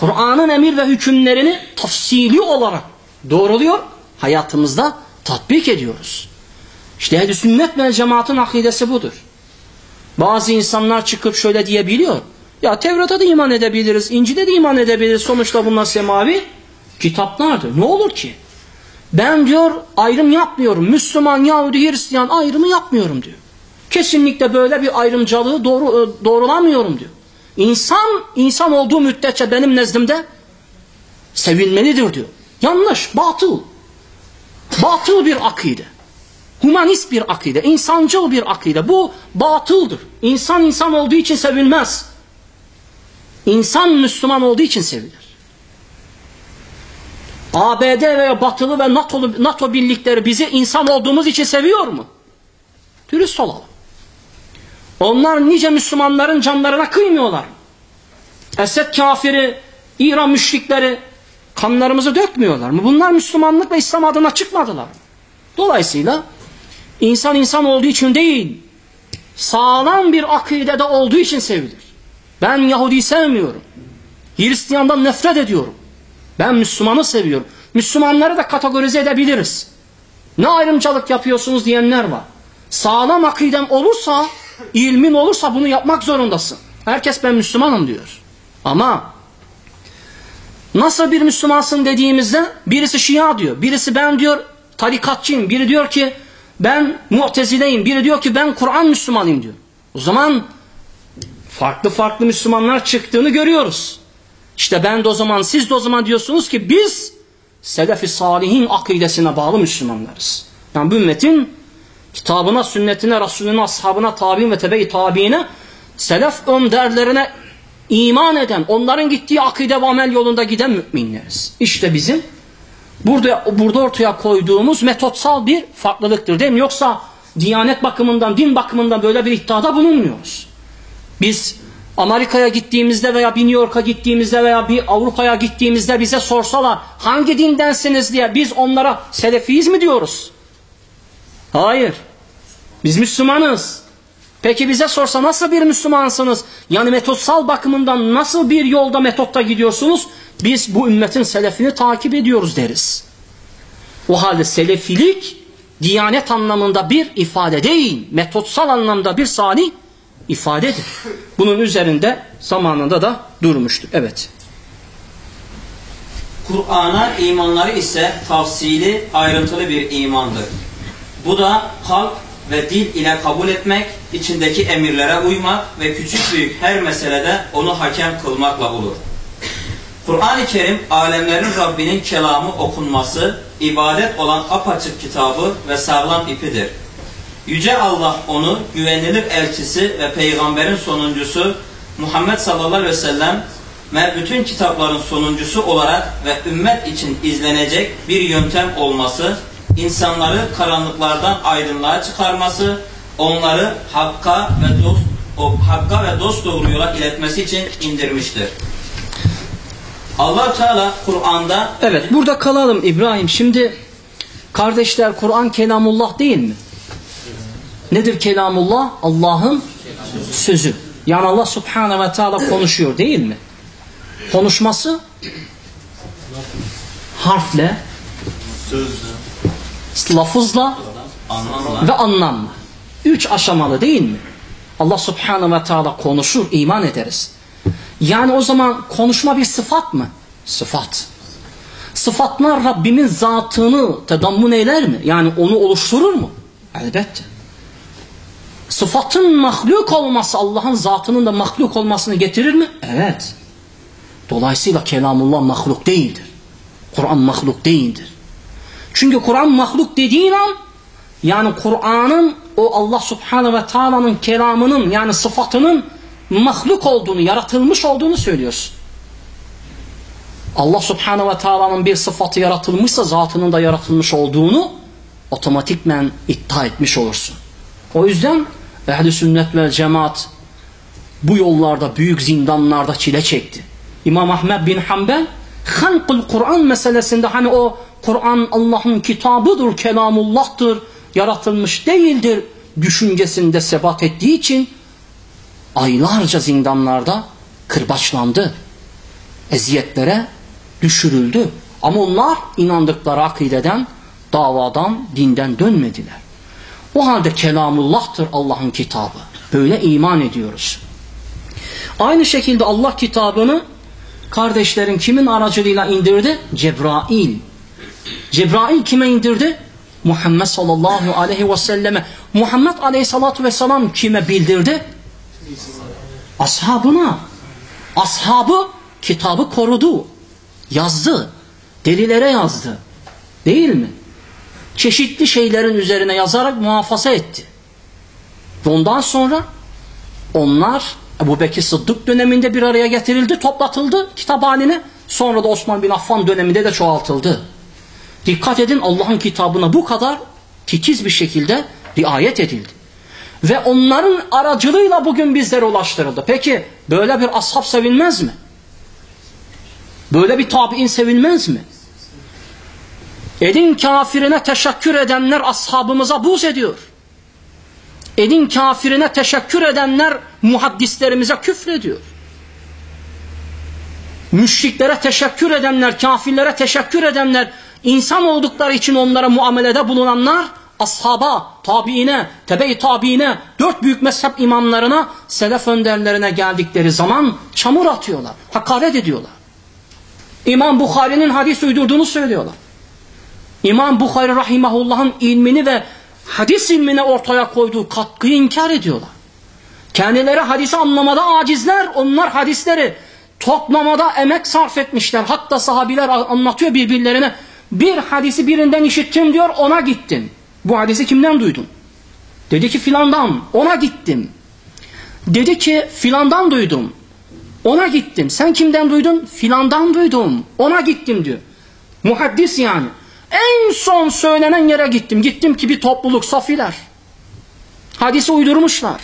B: Kur'an'ın emir ve hükümlerini tafsili olarak doğruluyor, hayatımızda tatbik ediyoruz. İşte ehl sünnet ve cemaatin akidesi budur. Bazı insanlar çıkıp şöyle diyebiliyor. Ya Tevrat'a da iman edebiliriz, İncil'e de iman edebiliriz. Sonuçta bunlar semavi kitaplardır. Ne olur ki? Ben diyor ayrım yapmıyorum. Müslüman, Yahudi, Hristiyan ayrımı yapmıyorum diyor. Kesinlikle böyle bir ayrımcılığı doğru, doğrulamıyorum diyor. İnsan, insan olduğu müddetçe benim nezdimde sevilmelidir diyor. Yanlış, batıl. Batıl bir akide. Humanist bir akide, insancıl bir akide. Bu batıldır. İnsan insan olduğu için sevilmez. İnsan Müslüman olduğu için sevilir. ABD veya Batılı ve NATO, NATO birlikleri bizi insan olduğumuz için seviyor mu? Dürüst olalım. Onlar nice Müslümanların canlarına kıymıyorlar. Esed kafiri, İran müşrikleri kanlarımızı dökmüyorlar mı? Bunlar Müslümanlık ve İslam adına çıkmadılar. Dolayısıyla insan insan olduğu için değil, sağlam bir akidede olduğu için sevilir. Ben Yahudi sevmiyorum. Hristiyandan nefret ediyorum. Ben Müslümanı seviyorum. Müslümanları da kategorize edebiliriz. Ne ayrımcılık yapıyorsunuz diyenler var. Sağlam akiden olursa, ilmin olursa bunu yapmak zorundasın. Herkes ben Müslümanım diyor. Ama nasıl bir Müslümansın dediğimizde birisi Şia diyor. Birisi ben diyor tarikatçıyım. Biri diyor ki ben mu'tezileyim. Biri diyor ki ben Kur'an Müslümanıyım diyor. O zaman farklı farklı Müslümanlar çıktığını görüyoruz. İşte ben de o zaman siz de o zaman diyorsunuz ki biz Selefi Salihin akidesine bağlı Müslümanlarız. Yani bu ümmetin kitabına, sünnetine, Resulüne, ashabına, tabi'in ve tebe-i tabi'ine selef önderlerine iman eden, onların gittiği akide ve amel yolunda giden müminleriz. İşte bizim burada, burada ortaya koyduğumuz metotsal bir farklılıktır değil mi? Yoksa diyanet bakımından, din bakımından böyle bir iddiada bulunmuyoruz. Biz Amerika'ya gittiğimizde veya bir New York'a gittiğimizde veya bir Avrupa'ya gittiğimizde bize sorsalar hangi dindensiniz diye biz onlara selefiyiz mi diyoruz? Hayır. Biz Müslümanız. Peki bize sorsa nasıl bir Müslümansınız? Yani metotsal bakımından nasıl bir yolda metotta gidiyorsunuz? Biz bu ümmetin selefini takip ediyoruz deriz. O halde selefilik diyanet anlamında bir ifade değil, metotsal anlamda bir salih ifadedir. Bunun üzerinde zamanında da durmuştur. Evet.
C: Kur'an'a imanları ise tafsili, ayrıntılı bir imandır. Bu da kalp ve dil ile kabul etmek, içindeki emirlere uymak ve küçük büyük her meselede onu hakem kılmakla olur. Kur'an-ı Kerim alemlerin Rabbinin kelamı okunması, ibadet olan apaçık kitabı ve sağlam ipidir. Yüce Allah onu güvenilir elçisi ve peygamberin sonuncusu Muhammed sallallahu aleyhi ve sellem ve bütün kitapların sonuncusu olarak ve ümmet için izlenecek bir yöntem olması, insanları karanlıklardan aydınlığa çıkarması, onları hakka ve dost o hakka ve dost doğru yola iletmesi için indirmiştir. Allah Teala Kur'an'da
B: Evet burada kalalım İbrahim. Şimdi kardeşler Kur'an kelamullah değil mi? Nedir kelamullah? Allah'ın sözü. Yani Allah subhanahu ve teala konuşuyor değil mi? Konuşması harfle, lafızla
C: anlamla
B: ve anlamla. Üç aşamalı değil mi? Allah subhanahu ve teala konuşur, iman ederiz. Yani o zaman konuşma bir sıfat mı? Sıfat. Sıfatlar Rabbimin zatını tedammun eyler mi? Yani onu oluşturur mu? Elbette. Sıfatın mahluk olması Allah'ın zatının da mahluk olmasını getirir mi? Evet. Dolayısıyla kelamullah mahluk değildir. Kur'an mahluk değildir. Çünkü Kur'an mahluk dediğin an yani Kur'an'ın o Allah subhanahu ve taala'nın kelamının yani sıfatının mahluk olduğunu, yaratılmış olduğunu söylüyorsun. Allah subhanahu ve taala'nın bir sıfatı yaratılmışsa zatının da yaratılmış olduğunu otomatikmen iddia etmiş olursun. O yüzden ehli sünnet ve cemaat bu yollarda büyük zindanlarda çile çekti. İmam Ahmed bin Hanbel Hankul Kur'an meselesinde hani o Kur'an Allah'ın kitabıdır, kelamullah'tır, yaratılmış değildir düşüncesinde sebat ettiği için aylarca zindanlarda kırbaçlandı. Eziyetlere düşürüldü. Ama onlar inandıkları akideden, davadan, dinden dönmediler. O halde kelamullah'tır Allah'ın kitabı. Böyle iman ediyoruz. Aynı şekilde Allah kitabını kardeşlerin kimin aracılığıyla indirdi? Cebrail. Cebrail kime indirdi? Muhammed sallallahu aleyhi ve selleme. Muhammed aleyhissalatu vesselam kime bildirdi? Ashabına. Ashabı kitabı korudu. Yazdı. Delilere yazdı. Değil mi? Çeşitli şeylerin üzerine yazarak muhafaza etti. Ondan sonra onlar Ebu Bekir Sıddık döneminde bir araya getirildi, toplatıldı kitap haline. Sonra da Osman bin Affan döneminde de çoğaltıldı. Dikkat edin Allah'ın kitabına bu kadar titiz bir şekilde riayet edildi. Ve onların aracılığıyla bugün bizlere ulaştırıldı. Peki böyle bir ashab sevilmez mi? Böyle bir tabi'in sevilmez mi? Edin kafirine teşekkür edenler ashabımıza buz ediyor. Edin kafirine teşekkür edenler muhaddislerimize küfrediyor. Müşriklere teşekkür edenler, kafirlere teşekkür edenler, insan oldukları için onlara muamelede bulunanlar, ashaba, tabiine, tebe-i tabiine, dört büyük mezhep imamlarına, selef önderlerine geldikleri zaman çamur atıyorlar, hakaret ediyorlar. İmam Bukhari'nin hadis uydurduğunu söylüyorlar. İmam Bukhari Rahimahullah'ın ilmini ve hadis ilmine ortaya koyduğu katkıyı inkar ediyorlar. Kendileri hadisi anlamada acizler, onlar hadisleri toplamada emek sarf etmişler. Hatta sahabiler anlatıyor birbirlerine. Bir hadisi birinden işittim diyor, ona gittim. Bu hadisi kimden duydun? Dedi ki filandan, ona gittim. Dedi ki filandan duydum. Ona gittim. Sen kimden duydun? Filandan duydum. Ona gittim diyor. Muhaddis yani. En son söylenen yere gittim. Gittim ki bir topluluk sofiler. Hadisi uydurmuşlar.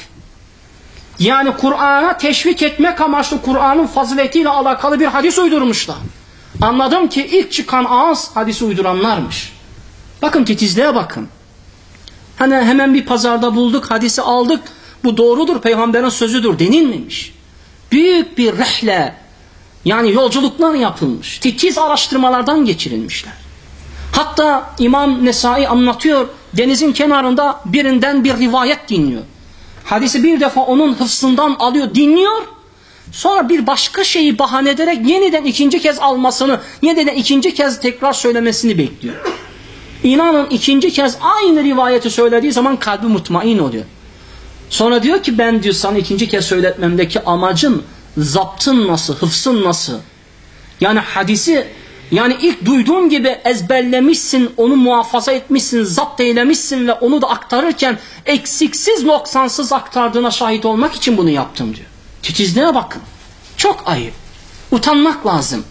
B: Yani Kur'an'a teşvik etmek amaçlı Kur'an'ın faziletiyle alakalı bir hadis uydurmuşlar. Anladım ki ilk çıkan ağız hadisi uyduranlarmış. Bakın titizliğe bakın. Hani hemen bir pazarda bulduk, hadisi aldık. Bu doğrudur, peygamberin sözüdür denilmemiş. Büyük bir rehle, yani yolculuklar yapılmış. Titiz araştırmalardan geçirilmişler. Hatta İmam Nesai anlatıyor, denizin kenarında birinden bir rivayet dinliyor. Hadisi bir defa onun hıfzından alıyor, dinliyor. Sonra bir başka şeyi bahane ederek yeniden ikinci kez almasını, yeniden ikinci kez tekrar söylemesini bekliyor. İnanın ikinci kez aynı rivayeti söylediği zaman kalbi mutmain oluyor. Sonra diyor ki ben diyor sana ikinci kez söyletmemdeki amacın zaptın nasıl, hıfsın nasıl? Yani hadisi Yani ilk duyduğun gibi ezberlemişsin, onu muhafaza etmişsin, zapt eylemişsin ve onu da aktarırken eksiksiz noksansız aktardığına şahit olmak için bunu yaptım diyor. Titizliğe bakın. Çok ayıp. Utanmak lazım.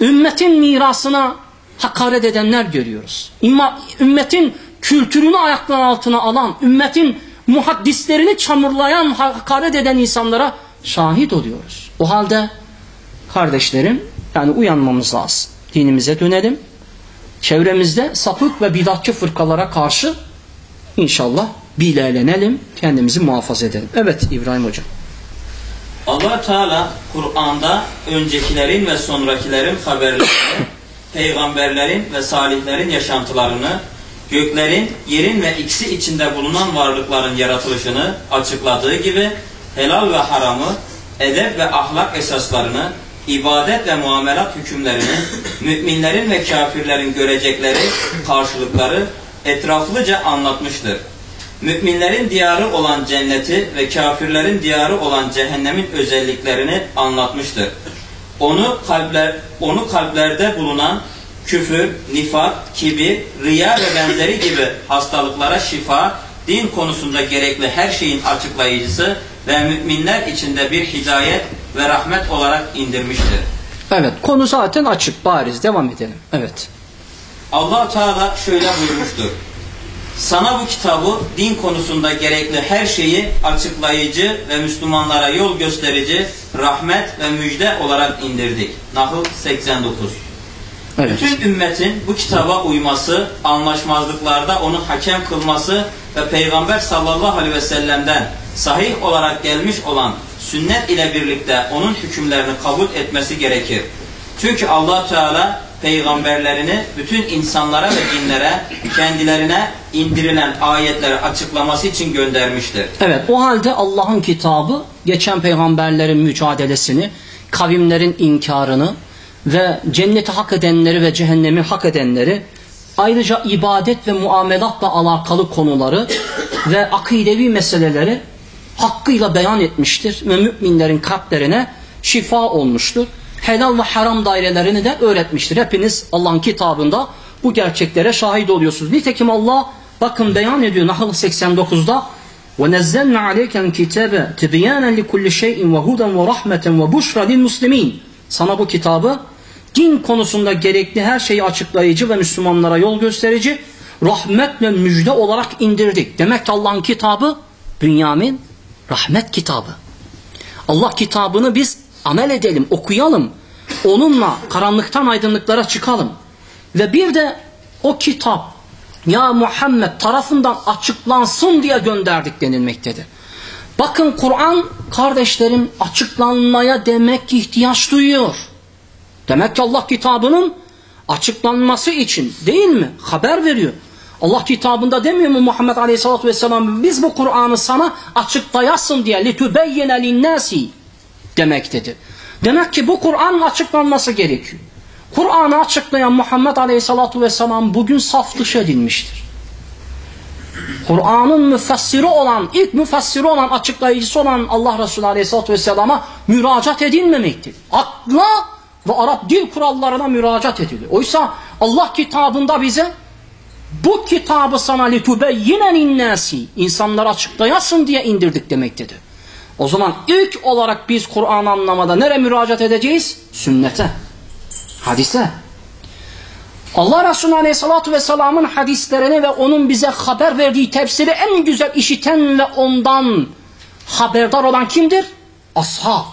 B: Ümmetin mirasına hakaret edenler görüyoruz. İmma, ümmetin kültürünü ayaklar altına alan, ümmetin muhaddislerini çamurlayan, hakaret eden insanlara şahit oluyoruz. O halde kardeşlerim yani uyanmamız lazım. Dinimize dönelim. Çevremizde sapık ve bidatçı fırkalara karşı inşallah bilelenelim, kendimizi muhafaza edelim. Evet İbrahim Hocam.
C: allah Teala Kur'an'da öncekilerin ve sonrakilerin haberlerini, peygamberlerin ve salihlerin yaşantılarını, göklerin, yerin ve ikisi içinde bulunan varlıkların yaratılışını açıkladığı gibi helal ve haramı, edep ve ahlak esaslarını, ibadet ve muamelat hükümlerini, müminlerin ve kafirlerin görecekleri, karşılıkları etraflıca anlatmıştır. Müminlerin diyarı olan cenneti ve kafirlerin diyarı olan cehennemin özelliklerini anlatmıştır. Onu kalpler onu kalplerde bulunan küfür, nifak, kibir, riya ve benzeri gibi hastalıklara şifa, din konusunda gerekli her şeyin açıklayıcısı ve müminler içinde bir hidayet ve rahmet olarak indirmiştir.
B: Evet konu zaten açık bariz devam edelim. Evet.
C: allah Teala şöyle buyurmuştur. Sana bu kitabı din konusunda gerekli her şeyi açıklayıcı ve Müslümanlara yol gösterici rahmet ve müjde olarak indirdik. Nahl 89
B: Evet.
C: Bütün ümmetin bu kitaba uyması, anlaşmazlıklarda onu hakem kılması ve Peygamber sallallahu aleyhi ve sellem'den sahih olarak gelmiş olan sünnet ile birlikte onun hükümlerini kabul etmesi gerekir. Çünkü allah Teala peygamberlerini bütün insanlara ve dinlere kendilerine indirilen ayetleri açıklaması için göndermiştir.
B: Evet o halde Allah'ın kitabı geçen peygamberlerin mücadelesini, kavimlerin inkarını ve cenneti hak edenleri ve cehennemi hak edenleri ayrıca ibadet ve muamelatla alakalı konuları ve akidevi meseleleri hakkıyla beyan etmiştir ve müminlerin kalplerine şifa olmuştur. Helal ve haram dairelerini de öğretmiştir. Hepiniz Allah'ın kitabında bu gerçeklere şahit oluyorsunuz. Nitekim Allah bakın beyan ediyor Nahl 89'da وَنَزَّلْنَا عَلَيْكَ الْكِتَابَ تِبْيَانًا لِكُلِّ شَيْءٍ وَهُدًا وَرَحْمَةً وَبُشْرًا لِلْمُسْلِمِينَ Sana bu kitabı din konusunda gerekli her şeyi açıklayıcı ve Müslümanlara yol gösterici, rahmet ve müjde olarak indirdik. Demek ki Allah'ın kitabı Bünyamin rahmet kitabı. Allah kitabını biz amel edelim, okuyalım. Onunla karanlıktan aydınlıklara çıkalım. Ve bir de o kitap ya Muhammed tarafından açıklansın diye gönderdik denilmektedir. Bakın Kur'an kardeşlerim açıklanmaya demek ki ihtiyaç duyuyor. Demek ki Allah kitabının açıklanması için değil mi? Haber veriyor. Allah kitabında demiyor mu Muhammed Aleyhisselatü Vesselam biz bu Kur'an'ı sana açıklayasın diye litübeyyene linnâsi demektedir. Demek ki bu Kur'an'ın açıklanması gerekiyor. Kur'an'ı açıklayan Muhammed Aleyhisselatü Vesselam bugün saf dışı edilmiştir. Kur'an'ın müfessiri olan, ilk müfessiri olan, açıklayıcısı olan Allah Resulü Aleyhisselatü Vesselam'a müracaat edilmemektir. Akla ve Arap dil kurallarına müracaat ediliyor. Oysa Allah kitabında bize bu kitabı sana litubeyyinen innâsi insanlara açıklayasın diye indirdik demektedir. O zaman ilk olarak biz Kur'an'ı anlamada nereye müracaat edeceğiz? Sünnete, hadise. Allah Resulü Aleyhisselatü Vesselam'ın hadislerini ve onun bize haber verdiği tefsiri en güzel işiten ve ondan haberdar olan kimdir? Ashab.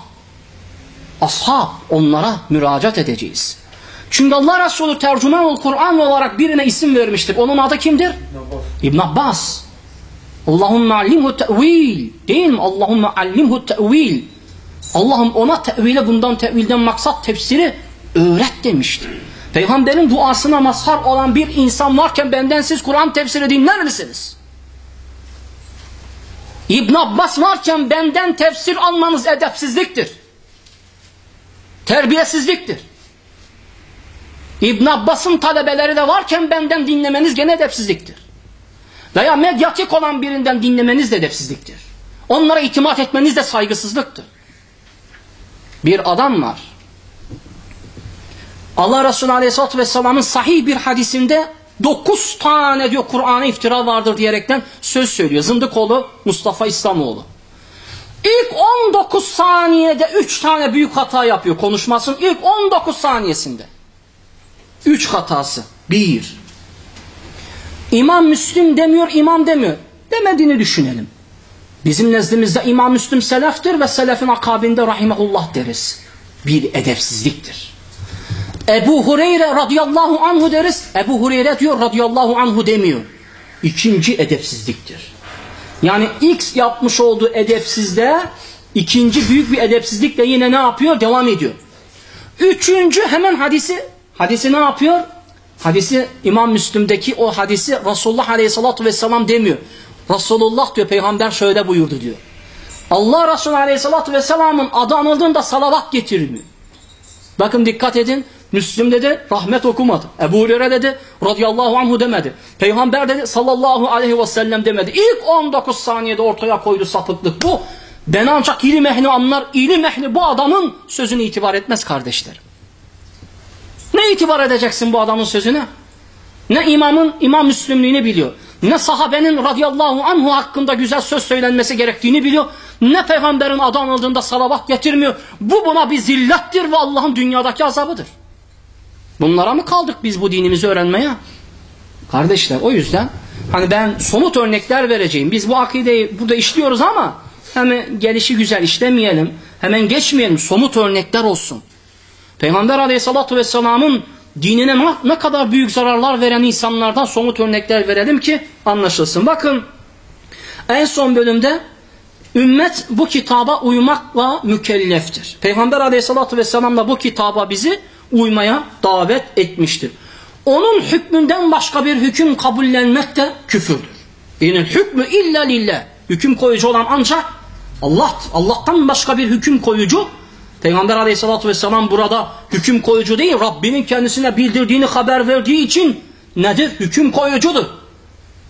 B: Ashab. Onlara müracaat edeceğiz. Çünkü Allah Resulü tercüman Kur'an olarak birine isim vermiştir. Onun adı kimdir? İbn Abbas. Allahümme allimhu te'vil. Değil mi? Allahümme allimhu te'vil. Allah'ım ona tevile bundan tevilden maksat tefsiri öğret demiştir. Peygamberin duasına mazhar olan bir insan varken benden siz Kur'an tefsiri dinler misiniz? İbn Abbas varken benden tefsir almanız edepsizliktir. Terbiyesizliktir. İbn Abbas'ın talebeleri de varken benden dinlemeniz gene edepsizliktir. Veya medyatik olan birinden dinlemeniz de edepsizliktir. Onlara itimat etmeniz de saygısızlıktır. Bir adam var. Allah Resulü Aleyhisselatü Vesselam'ın sahih bir hadisinde 9 tane diyor Kur'an'a iftira vardır diyerekten söz söylüyor. Zındıkoğlu Mustafa İslamoğlu. İlk 19 saniyede 3 tane büyük hata yapıyor konuşmasının ilk 19 saniyesinde. 3 hatası. 1. İmam Müslim demiyor, imam demiyor. Demediğini düşünelim. Bizim nezdimizde İmam Müslim seleftir ve selefin akabinde rahimahullah deriz. Bir edepsizliktir. Ebu Hureyre radıyallahu anhu deriz. Ebu Hureyre diyor radıyallahu anhu demiyor. İkinci edepsizliktir. Yani ilk yapmış olduğu edepsizde ikinci büyük bir edepsizlikle yine ne yapıyor? Devam ediyor. Üçüncü hemen hadisi hadisi ne yapıyor? Hadisi İmam Müslim'deki o hadisi Resulullah Aleyhisselatü Vesselam demiyor. Resulullah diyor peygamber şöyle buyurdu diyor. Allah Resulü Aleyhisselatü Vesselam'ın adı anıldığında salavat getirmiyor. Bakın dikkat edin. Müslüm dedi rahmet okumadı. Ebu Hureyre dedi radıyallahu anhu demedi. Peygamber dedi sallallahu aleyhi ve sellem demedi. İlk 19 saniyede ortaya koydu sapıklık bu. Ben ancak ilim ehli anlar. İlim ehli bu adamın sözünü itibar etmez kardeşlerim. Ne itibar edeceksin bu adamın sözüne? Ne imamın imam müslümlüğünü biliyor. Ne sahabenin radıyallahu anhu hakkında güzel söz söylenmesi gerektiğini biliyor. Ne peygamberin adı anıldığında salavat getirmiyor. Bu buna bir zillettir ve Allah'ın dünyadaki azabıdır. Bunlara mı kaldık biz bu dinimizi öğrenmeye? Kardeşler o yüzden hani ben somut örnekler vereceğim. Biz bu akideyi burada işliyoruz ama hemen gelişi güzel işlemeyelim. Hemen geçmeyelim. Somut örnekler olsun. Peygamber aleyhissalatü vesselamın dinine ne kadar büyük zararlar veren insanlardan somut örnekler verelim ki anlaşılsın. Bakın en son bölümde ümmet bu kitaba uymakla mükelleftir. Peygamber aleyhissalatü vesselam da bu kitaba bizi uymaya davet etmiştir. Onun hükmünden başka bir hüküm kabullenmek de küfürdür. Yani hükmü illa lillah. Hüküm koyucu olan ancak Allah. Allah'tan başka bir hüküm koyucu Peygamber aleyhissalatü vesselam burada hüküm koyucu değil, Rabbinin kendisine bildirdiğini haber verdiği için nedir? Hüküm koyucudur.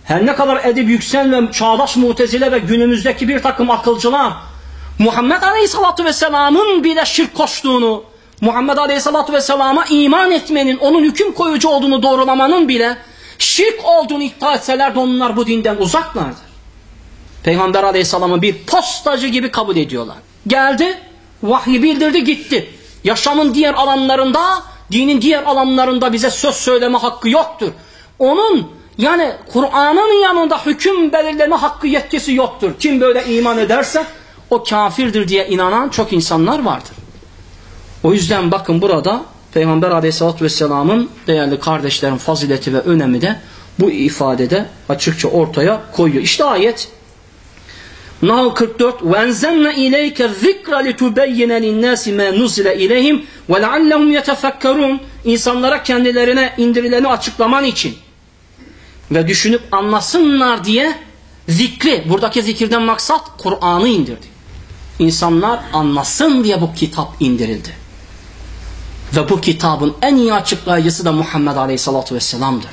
B: Her ne kadar edip yüksel ve çağdaş mutezile ve günümüzdeki bir takım akılcılar Muhammed aleyhissalatü vesselamın bile şirk koştuğunu, Muhammed aleyhissalatü vesselama iman etmenin, onun hüküm koyucu olduğunu doğrulamanın bile şirk olduğunu iddia etseler de onlar bu dinden uzaklardır. Peygamber aleyhisselamı bir postacı gibi kabul ediyorlar. Geldi, Vahyi bildirdi gitti. Yaşamın diğer alanlarında, dinin diğer alanlarında bize söz söyleme hakkı yoktur. Onun yani Kur'an'ın yanında hüküm belirleme hakkı yetkisi yoktur. Kim böyle iman ederse o kafirdir diye inanan çok insanlar vardır. O yüzden bakın burada Peygamber aleyhissalatü vesselamın değerli kardeşlerin fazileti ve önemi de bu ifadede açıkça ortaya koyuyor. İşte ayet Nal 44 ve enzelna ileyke zikra litubeyyine linnâsi mâ nuzile ileyhim ve leallehum yetefekkerûn insanlara kendilerine indirileni açıklaman için ve düşünüp anlasınlar diye zikri, buradaki zikirden maksat Kur'an'ı indirdi. İnsanlar anlasın diye bu kitap indirildi. Ve bu kitabın en iyi açıklayıcısı da Muhammed Aleyhisselatü Vesselam'dır.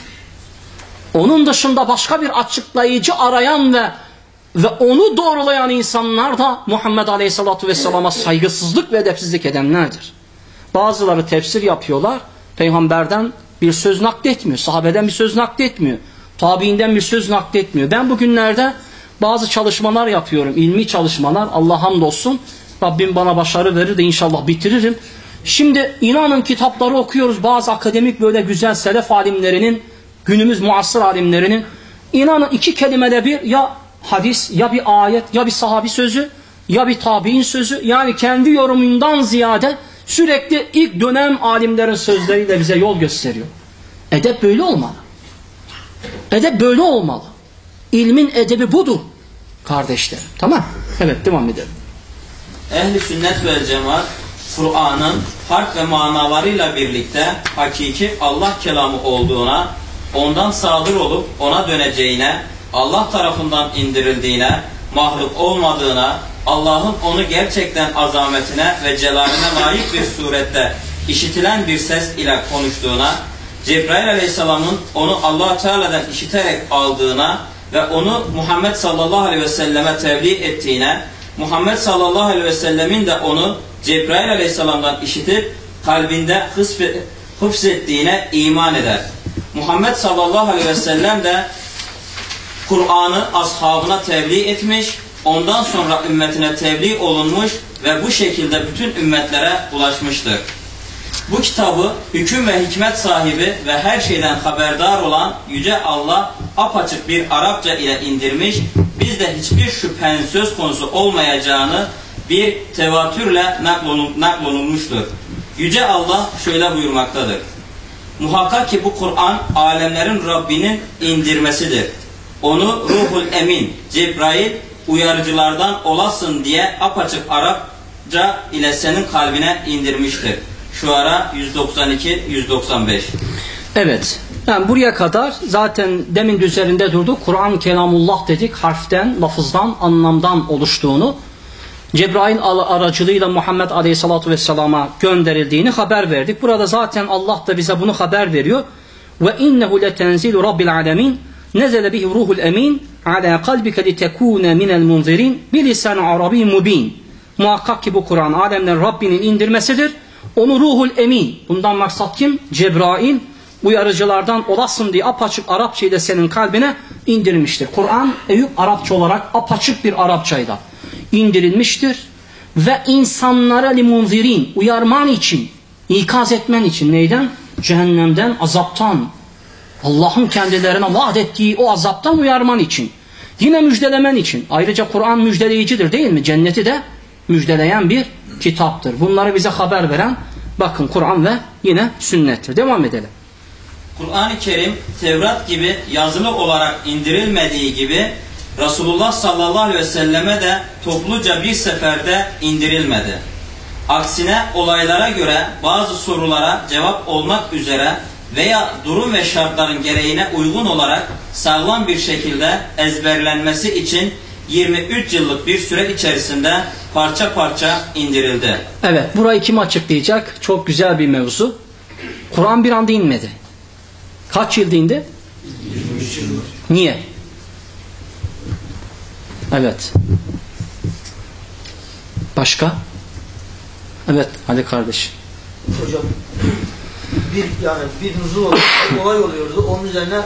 B: Onun dışında başka bir açıklayıcı arayan ve ve onu doğrulayan insanlar da Muhammed Aleyhisselatü Vesselam'a saygısızlık ve edepsizlik edenlerdir. Bazıları tefsir yapıyorlar. Peygamberden bir söz nakletmiyor. Sahabeden bir söz nakletmiyor. Tabiinden bir söz nakletmiyor. Ben bugünlerde bazı çalışmalar yapıyorum. ilmi çalışmalar. Allah hamdolsun. Rabbim bana başarı verir de inşallah bitiririm. Şimdi inanın kitapları okuyoruz. Bazı akademik böyle güzel selef alimlerinin, günümüz muasır alimlerinin inanın iki kelimede bir ya hadis ya bir ayet ya bir sahabi sözü ya bir tabi'in sözü yani kendi yorumundan ziyade sürekli ilk dönem alimlerin sözleriyle bize yol gösteriyor. Edep böyle olmalı. Edep böyle olmalı. İlmin edebi budur kardeşlerim. Tamam. Evet devam edelim.
C: Ehli sünnet ve cemaat Kur'an'ın harf ve manalarıyla birlikte hakiki Allah kelamı olduğuna, ondan sadır olup ona döneceğine, Allah tarafından indirildiğine, mahluk olmadığına, Allah'ın onu gerçekten azametine ve celaline layık bir surette işitilen bir ses ile konuştuğuna, Cebrail aleyhisselamın onu allah Teala'dan işiterek aldığına ve onu Muhammed sallallahu aleyhi ve selleme tebliğ ettiğine, Muhammed sallallahu aleyhi ve sellemin de onu Cebrail aleyhisselamdan işitip kalbinde hıfzettiğine iman eder. Muhammed sallallahu aleyhi ve sellem de Kur'an'ı ashabına tebliğ etmiş, ondan sonra ümmetine tebliğ olunmuş ve bu şekilde bütün ümmetlere ulaşmıştır. Bu kitabı hüküm ve hikmet sahibi ve her şeyden haberdar olan Yüce Allah apaçık bir Arapça ile indirmiş, biz de hiçbir şüphenin söz konusu olmayacağını bir tevatürle naklolun- naklolunmuştur. Yüce Allah şöyle buyurmaktadır. Muhakkak ki bu Kur'an alemlerin Rabbinin indirmesidir. Onu Ruhul Emin, Cebrail uyarıcılardan olasın diye apaçık Arapça ile senin kalbine indirmiştir. Şuara 192-195
B: Evet. Yani buraya kadar zaten demin de üzerinde durduk. Kur'an kelamullah dedik. Harften, lafızdan, anlamdan oluştuğunu. Cebrail aracılığıyla Muhammed Aleyhisselatü Vesselam'a gönderildiğini haber verdik. Burada zaten Allah da bize bunu haber veriyor. Ve innehu letenzilu rabbil alemin nezele bihi ruhul emin ala kalbike litekune minel munzirin bilisan arabi mubin. Muhakkak ki bu Kur'an alemden Rabbinin indirmesidir. Onu ruhul emin. Bundan maksat kim? Cebrail uyarıcılardan olasın diye apaçık Arapça ile senin kalbine indirmiştir. Kur'an Eyüp Arapça olarak apaçık bir Arapçayla indirilmiştir. Ve insanlara limunzirin uyarman için, ikaz etmen için neyden? Cehennemden, azaptan, Allah'ın kendilerine vaat ettiği o azaptan uyarman için. Yine müjdelemen için. Ayrıca Kur'an müjdeleyicidir değil mi? Cenneti de müjdeleyen bir kitaptır. Bunları bize haber veren bakın Kur'an ve yine sünnettir. Devam edelim.
C: Kur'an-ı Kerim Tevrat gibi yazılı olarak indirilmediği gibi Resulullah sallallahu aleyhi ve selleme de topluca bir seferde indirilmedi. Aksine olaylara göre bazı sorulara cevap olmak üzere veya durum ve şartların gereğine uygun olarak sağlam bir şekilde ezberlenmesi için 23 yıllık bir süre içerisinde parça parça indirildi.
B: Evet burayı kim açıklayacak? Çok güzel bir mevzu. Kur'an bir anda inmedi. Kaç yılda indi? Niye? Evet. Başka? Evet Ali kardeş.
F: Hocam bir yani bir nuzul oluyor, bir olay oluyordu. Onun üzerine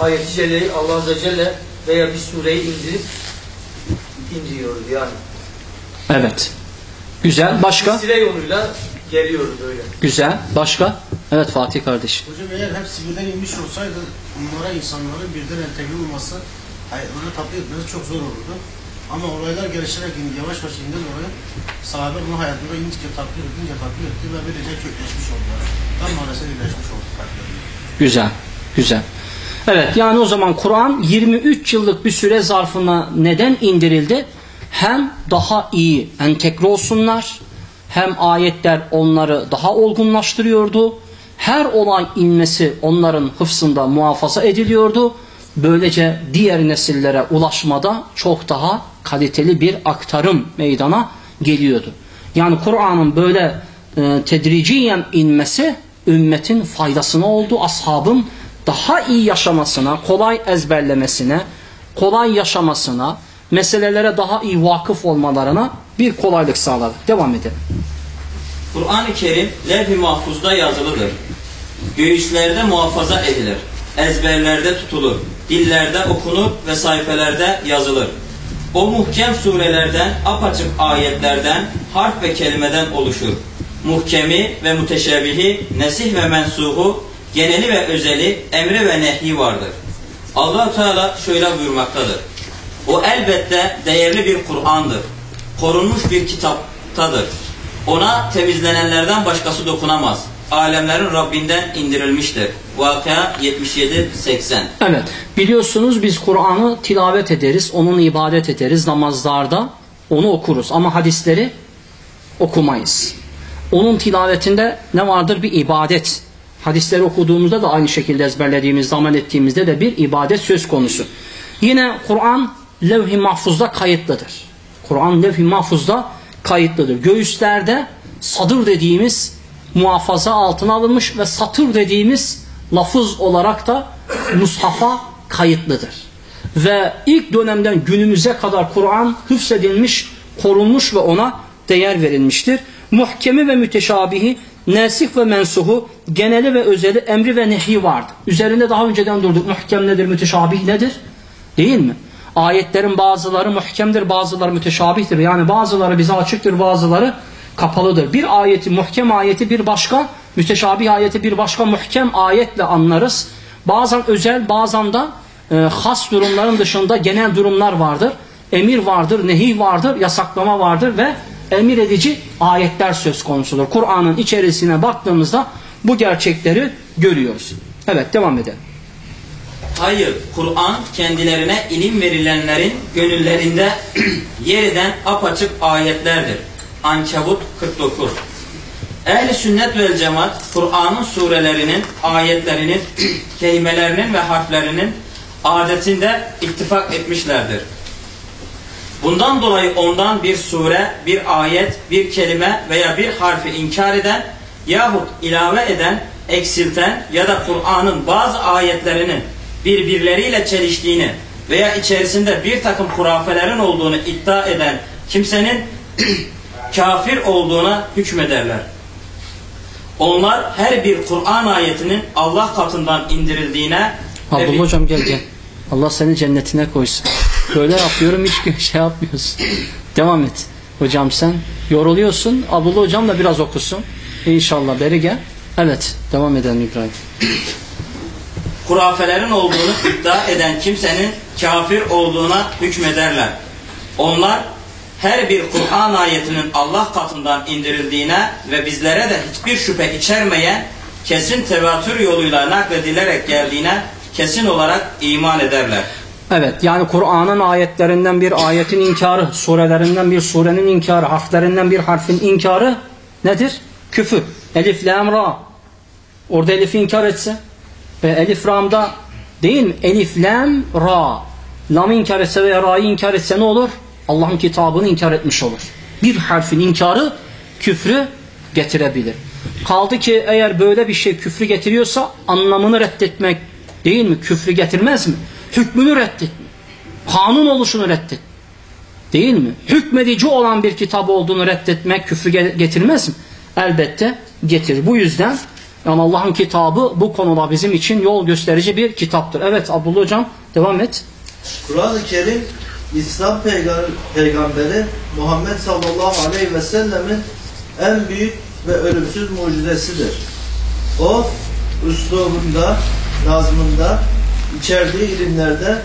F: ayet-i celleyi Allah Azze Celle veya bir sureyi indirip indiriyordu yani.
B: Evet. Güzel. Başka?
F: Sile yoluyla geliyordu böyle.
B: Güzel. Başka? Evet Fatih kardeş.
D: Hocam eğer hepsi birden inmiş olsaydı bunlara insanların birden entegre olması hayatlarına tatbik etmesi çok zor olurdu. Ama olaylar gelişerek indi, yavaş yavaş indi dolayı sahabe bunu hayatında indikçe tatbik edince tatbik etti ve böylece kökleşmiş oldular. Tam manasıyla birleşmiş oldu.
B: Güzel. Güzel. Evet yani o zaman Kur'an 23 yıllık bir süre zarfına neden indirildi? Hem daha iyi entegre olsunlar, hem ayetler onları daha olgunlaştırıyordu. Her olay inmesi onların hıfzında muhafaza ediliyordu. Böylece diğer nesillere ulaşmada çok daha kaliteli bir aktarım meydana geliyordu. Yani Kur'an'ın böyle e, tedriciyen inmesi ümmetin faydasına oldu. Ashabın daha iyi yaşamasına, kolay ezberlemesine, kolay yaşamasına, meselelere daha iyi vakıf olmalarına bir kolaylık sağladı. Devam edelim.
C: Kur'an-ı Kerim levh-i mahfuzda yazılıdır. Göğüslerde muhafaza edilir. Ezberlerde tutulur. Dillerde okunur ve sayfelerde yazılır. O muhkem surelerden, apaçık ayetlerden, harf ve kelimeden oluşur. Muhkemi ve müteşebihi, nesih ve mensuhu, geneli ve özeli, emri ve nehi vardır. allah Teala şöyle buyurmaktadır. O elbette değerli bir Kur'an'dır. Korunmuş bir kitaptadır. Ona temizlenenlerden başkası dokunamaz. Alemlerin Rabbinden indirilmiştir. Vakıa 77-80
B: Evet, biliyorsunuz biz Kur'an'ı tilavet ederiz, onun ibadet ederiz namazlarda, onu okuruz ama hadisleri okumayız. Onun tilavetinde ne vardır? Bir ibadet. Hadisleri okuduğumuzda da aynı şekilde ezberlediğimizde, amel ettiğimizde de bir ibadet söz konusu. Yine Kur'an levh-i mahfuzda kayıtlıdır. Kur'an levh-i mahfuzda kayıtlıdır. Göğüslerde sadır dediğimiz muhafaza altına alınmış ve satır dediğimiz lafız olarak da mushafa kayıtlıdır. Ve ilk dönemden günümüze kadar Kur'an hıfzedilmiş, korunmuş ve ona değer verilmiştir. Muhkemi ve müteşabihi nesih ve mensuhu, geneli ve özeli, emri ve nehi vardır. Üzerinde daha önceden durduk. Muhkem nedir, müteşabih nedir? Değil mi? Ayetlerin bazıları muhkemdir, bazıları müteşabihtir. Yani bazıları bize açıktır, bazıları kapalıdır. Bir ayeti, muhkem ayeti bir başka, müteşabih ayeti bir başka muhkem ayetle anlarız. Bazen özel, bazen de e, has durumların dışında genel durumlar vardır. Emir vardır, nehi vardır, yasaklama vardır ve emir edici ayetler söz konusudur. Kur'an'ın içerisine baktığımızda bu gerçekleri görüyoruz. Evet devam edelim.
C: Hayır, Kur'an kendilerine ilim verilenlerin gönüllerinde yer eden apaçık ayetlerdir. Ankebut 49 Ehli sünnet vel cemaat Kur'an'ın surelerinin, ayetlerinin, kelimelerinin ve harflerinin adetinde ittifak etmişlerdir. Bundan dolayı ondan bir sure, bir ayet, bir kelime veya bir harfi inkar eden yahut ilave eden, eksilten ya da Kur'an'ın bazı ayetlerinin birbirleriyle çeliştiğini veya içerisinde bir takım hurafelerin olduğunu iddia eden kimsenin kafir olduğuna hükmederler. Onlar her bir Kur'an ayetinin Allah katından indirildiğine
B: Abdullah hocam gel gel. Allah seni cennetine koysun. Böyle yapıyorum hiç şey yapmıyorsun. Devam et. Hocam sen yoruluyorsun. Abdullah hocam da biraz okusun. İnşallah beri gel. Evet devam edelim İbrahim.
C: hurafelerin olduğunu iddia eden kimsenin kafir olduğuna hükmederler. Onlar her bir Kur'an ayetinin Allah katından indirildiğine ve bizlere de hiçbir şüphe içermeyen kesin tevatür yoluyla nakledilerek geldiğine kesin olarak iman ederler.
B: Evet yani Kur'an'ın ayetlerinden bir ayetin inkarı, surelerinden bir surenin inkarı, harflerinden bir harfin inkarı nedir? Küfür. Elif, lam, ra. Orada elifi inkar etse ve elif ramda değil mi? Elif, lam, ra. Lam inkar etse veya ra'yı inkar etse ne olur? Allah'ın kitabını inkar etmiş olur. Bir harfin inkarı küfrü getirebilir. Kaldı ki eğer böyle bir şey küfrü getiriyorsa anlamını reddetmek değil mi? Küfrü getirmez mi? Hükmünü reddetmek. Kanun oluşunu reddet. Değil mi? Hükmedici olan bir kitap olduğunu reddetmek küfrü ge- getirmez mi? Elbette getirir. Bu yüzden yani Allah'ın kitabı bu konuda bizim için yol gösterici bir kitaptır. Evet Abdullah hocam devam et.
G: Kur'an-ı Kerim İslam peyga- peygamberi Muhammed sallallahu aleyhi ve sellemin en büyük ve ölümsüz mucizesidir. O üslubunda, nazmında, içerdiği ilimlerde,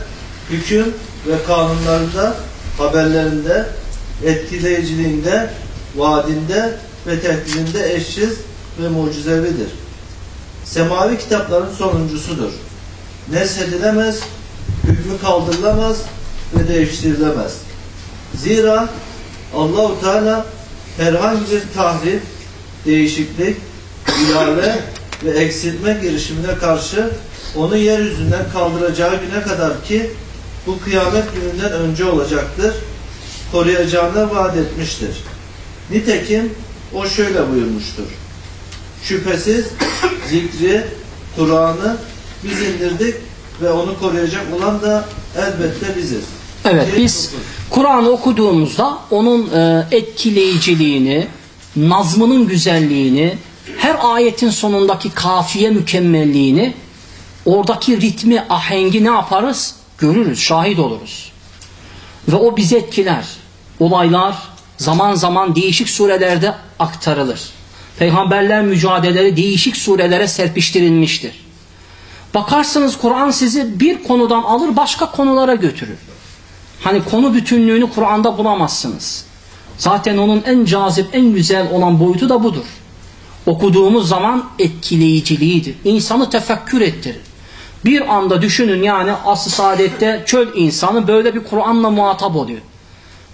G: hüküm ve kanunlarında, haberlerinde, etkileyiciliğinde, vaadinde ve tehdidinde eşsiz ve mucizevidir. Semavi kitapların sonuncusudur. Neshedilemez, hükmü kaldırılamaz ve değiştirilemez. Zira Allahu Teala herhangi bir tahrif, değişiklik, ilave ve eksiltme girişimine karşı onu yeryüzünden kaldıracağı güne kadar ki bu kıyamet gününden önce olacaktır, koruyacağını vaat etmiştir. Nitekim o şöyle buyurmuştur. Şüphesiz zikri, Kur'an'ı biz indirdik ve onu koruyacak olan da elbette biziz.
B: Evet biz Kur'an'ı okuduğumuzda onun e, etkileyiciliğini, nazmının güzelliğini, her ayetin sonundaki kafiye mükemmelliğini, oradaki ritmi, ahengi ne yaparız? Görürüz, şahit oluruz. Ve o bizi etkiler. Olaylar zaman zaman değişik surelerde aktarılır. Peygamberler mücadeleleri değişik surelere serpiştirilmiştir. Bakarsınız Kur'an sizi bir konudan alır başka konulara götürür. Hani konu bütünlüğünü Kur'an'da bulamazsınız. Zaten onun en cazip, en güzel olan boyutu da budur. Okuduğumuz zaman etkileyiciliğidir. İnsanı tefekkür ettirir. Bir anda düşünün yani asr-ı saadette çöl insanı böyle bir Kur'an'la muhatap oluyor.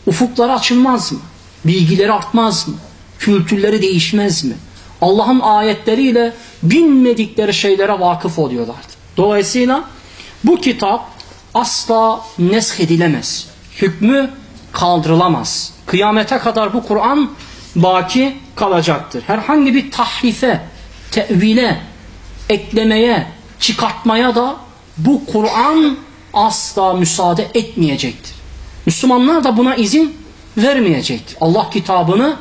B: Ufukları açılmaz mı? Bilgileri artmaz mı? Kültürleri değişmez mi? Allah'ın ayetleriyle bilmedikleri şeylere vakıf oluyorlardı. Dolayısıyla bu kitap asla nesk edilemez. Hükmü kaldırılamaz. Kıyamete kadar bu Kur'an baki kalacaktır. Herhangi bir tahrife, tevile, eklemeye, çıkartmaya da bu Kur'an asla müsaade etmeyecektir. Müslümanlar da buna izin vermeyecektir. Allah kitabını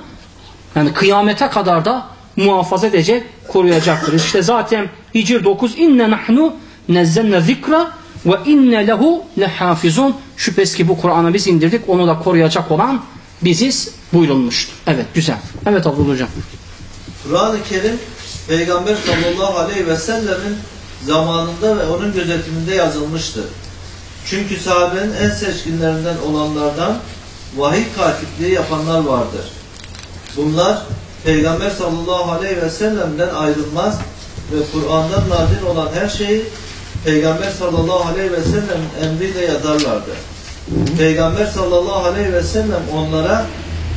B: yani kıyamete kadar da muhafaza edecek, koruyacaktır. İşte zaten Hicr 9 inne nahnu nezzelne zikra ve inne lehu lehafizun. Şüphesiz ki bu Kur'an'ı biz indirdik. Onu da koruyacak olan biziz buyurulmuştur. Evet güzel. Evet Abdullah Hocam.
G: Kur'an-ı Kerim Peygamber sallallahu aleyhi ve sellemin zamanında ve onun gözetiminde yazılmıştır. Çünkü sahabenin en seçkinlerinden olanlardan vahiy katipliği yapanlar vardır. Bunlar Peygamber sallallahu aleyhi ve sellem'den ayrılmaz ve Kur'an'dan nazil olan her şeyi Peygamber sallallahu aleyhi ve sellem'in emriyle yazarlardı. Peygamber sallallahu aleyhi ve sellem onlara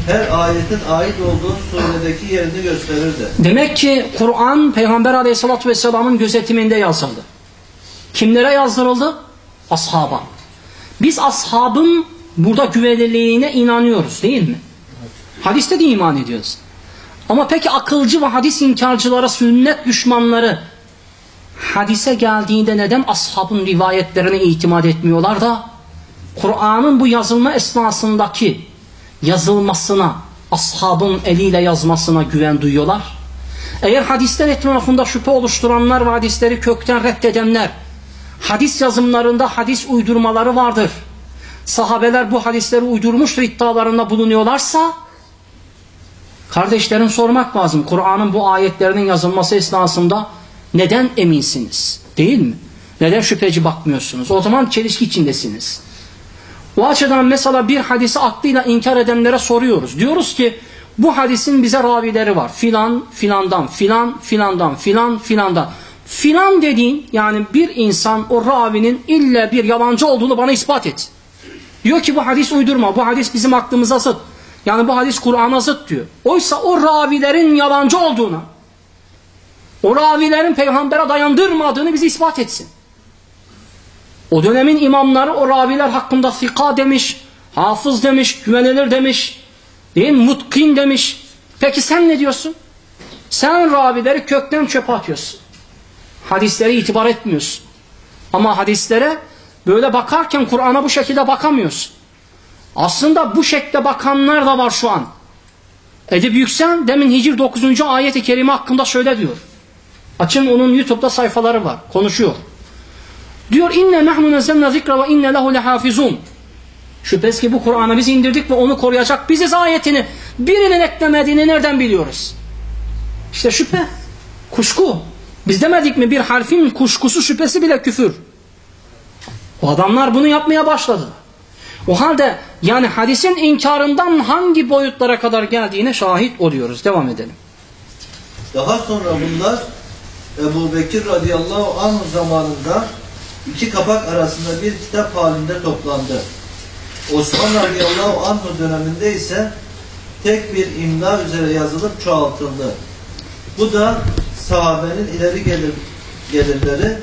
G: her ayetin ait olduğu suredeki yerini gösterirdi.
B: Demek ki Kur'an Peygamber Aleyhisselatü Vesselam'ın gözetiminde yazıldı. Kimlere yazdırıldı? Ashaba. Biz ashabın burada güvenilirliğine inanıyoruz değil mi? Hadiste de iman ediyoruz. Ama peki akılcı ve hadis inkarcılara, sünnet düşmanları hadise geldiğinde neden ashabın rivayetlerine itimat etmiyorlar da Kur'an'ın bu yazılma esnasındaki yazılmasına, ashabın eliyle yazmasına güven duyuyorlar. Eğer hadisler etrafında şüphe oluşturanlar ve hadisleri kökten reddedenler, hadis yazımlarında hadis uydurmaları vardır. Sahabeler bu hadisleri uydurmuştur iddialarında bulunuyorlarsa, kardeşlerin sormak lazım. Kur'an'ın bu ayetlerinin yazılması esnasında neden eminsiniz? Değil mi? Neden şüpheci bakmıyorsunuz? O zaman çelişki içindesiniz. O açıdan mesela bir hadisi aklıyla inkar edenlere soruyoruz. Diyoruz ki bu hadisin bize ravileri var. Filan, filandan, filan, filandan, filan, filandan. Filan dediğin yani bir insan o ravinin illa bir yalancı olduğunu bana ispat et. Diyor ki bu hadis uydurma. Bu hadis bizim aklımıza zıt. Yani bu hadis Kur'an'a zıt diyor. Oysa o ravilerin yalancı olduğunu, o ravilerin peygambere dayandırmadığını bize ispat etsin. O dönemin imamları o raviler hakkında fika demiş, hafız demiş, güvenilir demiş, değil? Mutkin demiş. Peki sen ne diyorsun? Sen ravileri kökten çöpe atıyorsun. Hadislere itibar etmiyorsun. Ama hadislere böyle bakarken Kur'an'a bu şekilde bakamıyorsun. Aslında bu şekilde bakanlar da var şu an. Edip Yüksel demin Hicr 9. ayeti kerime hakkında şöyle diyor. Açın onun YouTube'da sayfaları var. Konuşuyor. Diyor inne nahnu nezzelna zikra ve inne lehu lehafizun. Şüphesiz ki bu Kur'an'ı biz indirdik ve onu koruyacak biziz ayetini. Birinin eklemediğini nereden biliyoruz? İşte şüphe, kuşku. Biz demedik mi bir harfin kuşkusu şüphesi bile küfür. O adamlar bunu yapmaya başladı. O halde yani hadisin inkarından hangi boyutlara kadar geldiğine şahit oluyoruz. Devam edelim.
G: Daha sonra bunlar Ebu Bekir radıyallahu anh zamanında iki kapak arasında bir kitap halinde toplandı. Osman radıyallahu anh döneminde ise tek bir imla üzere yazılıp çoğaltıldı. Bu da sahabenin ileri gelir, gelirleri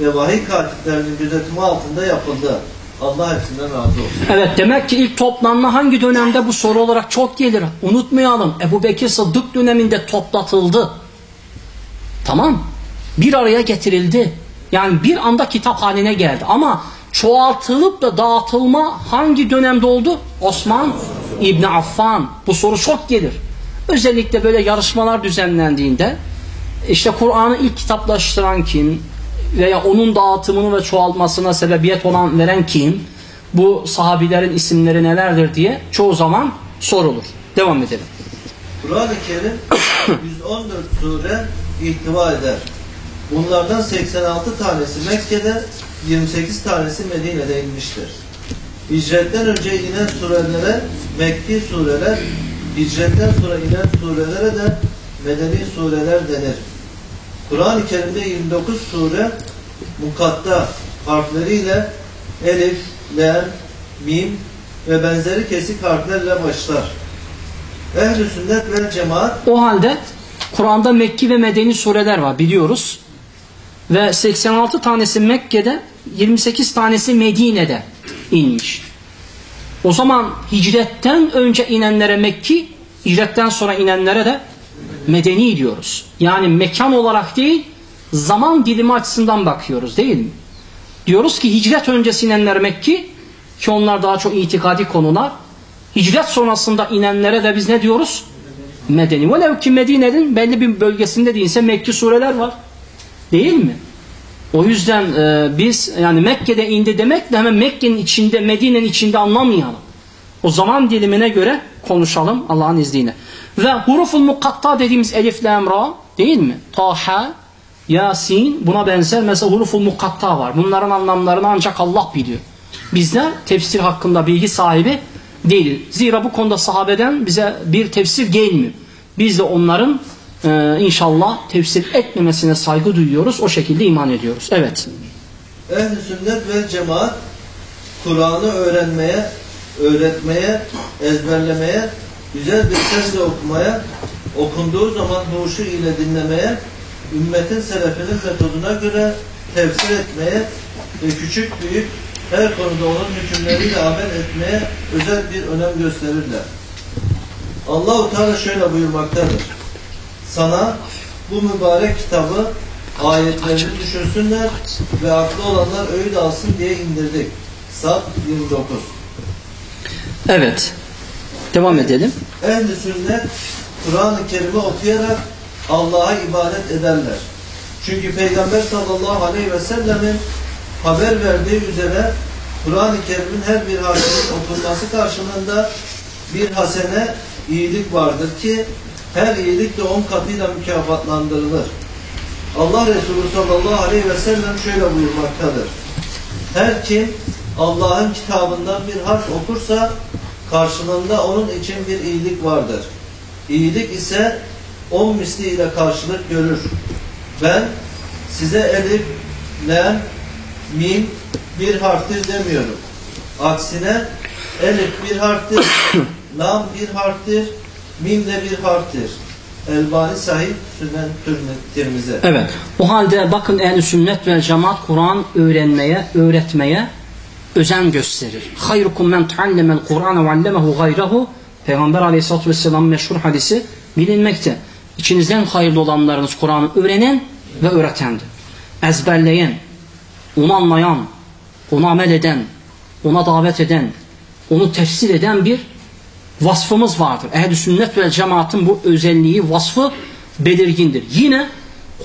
G: ve vahiy katiplerinin gözetimi altında yapıldı. Allah hepsinden razı olsun.
B: Evet demek ki ilk toplanma hangi dönemde bu soru olarak çok gelir. Unutmayalım Ebu Bekir Sıddık döneminde toplatıldı. Tamam. Bir araya getirildi. Yani bir anda kitap haline geldi. Ama çoğaltılıp da dağıtılma hangi dönemde oldu? Osman İbni Affan. Bu soru çok gelir. Özellikle böyle yarışmalar düzenlendiğinde işte Kur'an'ı ilk kitaplaştıran kim veya onun dağıtımını ve çoğalmasına sebebiyet olan veren kim? Bu sahabilerin isimleri nelerdir diye çoğu zaman sorulur. Devam edelim.
G: Kur'an-ı Kerim 114 sure ihtiva eder. Bunlardan 86 tanesi Mekke'de, 28 tanesi Medine'de inmiştir. Hicretten önce inen surelere Mekki sureler, hicretten sonra inen surelere de Medeni sureler denir. Kur'an-ı Kerim'de 29 sure mukatta harfleriyle elif, lam, mim ve benzeri kesik harflerle başlar. Ehl-i sünnet ve cemaat
B: O halde Kur'an'da Mekki ve Medeni sureler var biliyoruz. Ve 86 tanesi Mekke'de, 28 tanesi Medine'de inmiş. O zaman hicretten önce inenlere Mekki, hicretten sonra inenlere de Medeni diyoruz. Yani mekan olarak değil, zaman dilimi açısından bakıyoruz değil mi? Diyoruz ki hicret öncesi inenler Mekki, ki onlar daha çok itikadi konular. Hicret sonrasında inenlere de biz ne diyoruz? medeni. Velev ki Medine'nin belli bir bölgesinde değilse Mekki sureler var. Değil mi? O yüzden e, biz yani Mekke'de indi demek de hemen Mekke'nin içinde, Medine'nin içinde anlamayalım. O zaman dilimine göre konuşalım Allah'ın izniyle. Ve huruful mukatta dediğimiz elif, lam, ra değil mi? Taha, Yasin buna benzer mesela huruful mukatta var. Bunların anlamlarını ancak Allah biliyor. Bizler tefsir hakkında bilgi sahibi değiliz. Zira bu konuda sahabeden bize bir tefsir gelmiyor. Biz de onların e, inşallah tefsir etmemesine saygı duyuyoruz. O şekilde iman ediyoruz. Evet.
G: Ehl-i sünnet ve cemaat Kur'an'ı öğrenmeye, öğretmeye, ezberlemeye, güzel bir sesle okumaya, okunduğu zaman huşu ile dinlemeye, ümmetin selefinin metoduna göre tefsir etmeye ve küçük büyük her konuda onun hükümleriyle amel etmeye özel bir önem gösterirler. Allahu Teala şöyle buyurmaktadır. Sana bu mübarek kitabı ayetlerini düşünsünler ve aklı olanlar öğüt alsın diye indirdik. Sad 29.
B: Evet. Devam edelim.
G: Ehl-i sünnet Kur'an-ı Kerim'i okuyarak Allah'a ibadet ederler. Çünkü Peygamber sallallahu aleyhi ve sellemin haber verdiği üzere Kur'an-ı Kerim'in her bir harfinin okunması karşılığında bir hasene iyilik vardır ki her iyilik de on katıyla mükafatlandırılır. Allah Resulü sallallahu aleyhi ve sellem şöyle buyurmaktadır. Her kim Allah'ın kitabından bir harf okursa karşılığında onun için bir iyilik vardır. İyilik ise on misli ile karşılık görür. Ben size elif, lam, mim bir harftir demiyorum. Aksine elif bir harftir, lam bir harftir, mim de bir harftir. Elbani sahip Sünnen Tirmizi.
B: Evet. O halde bakın ehl sünnet ve cemaat Kur'an öğrenmeye, öğretmeye özen gösterir. Hayrukum men tuallemel Kur'an ve allemehu gayrehu Peygamber aleyhissalatü vesselam meşhur hadisi bilinmekte. İçinizden hayırlı olanlarınız Kur'an'ı öğrenen ve öğretendir. Ezberleyen, onu anlayan, onu amel eden, ona davet eden, onu tefsir eden bir vasfımız vardır. Ehl-i sünnet ve cemaatin bu özelliği, vasfı belirgindir. Yine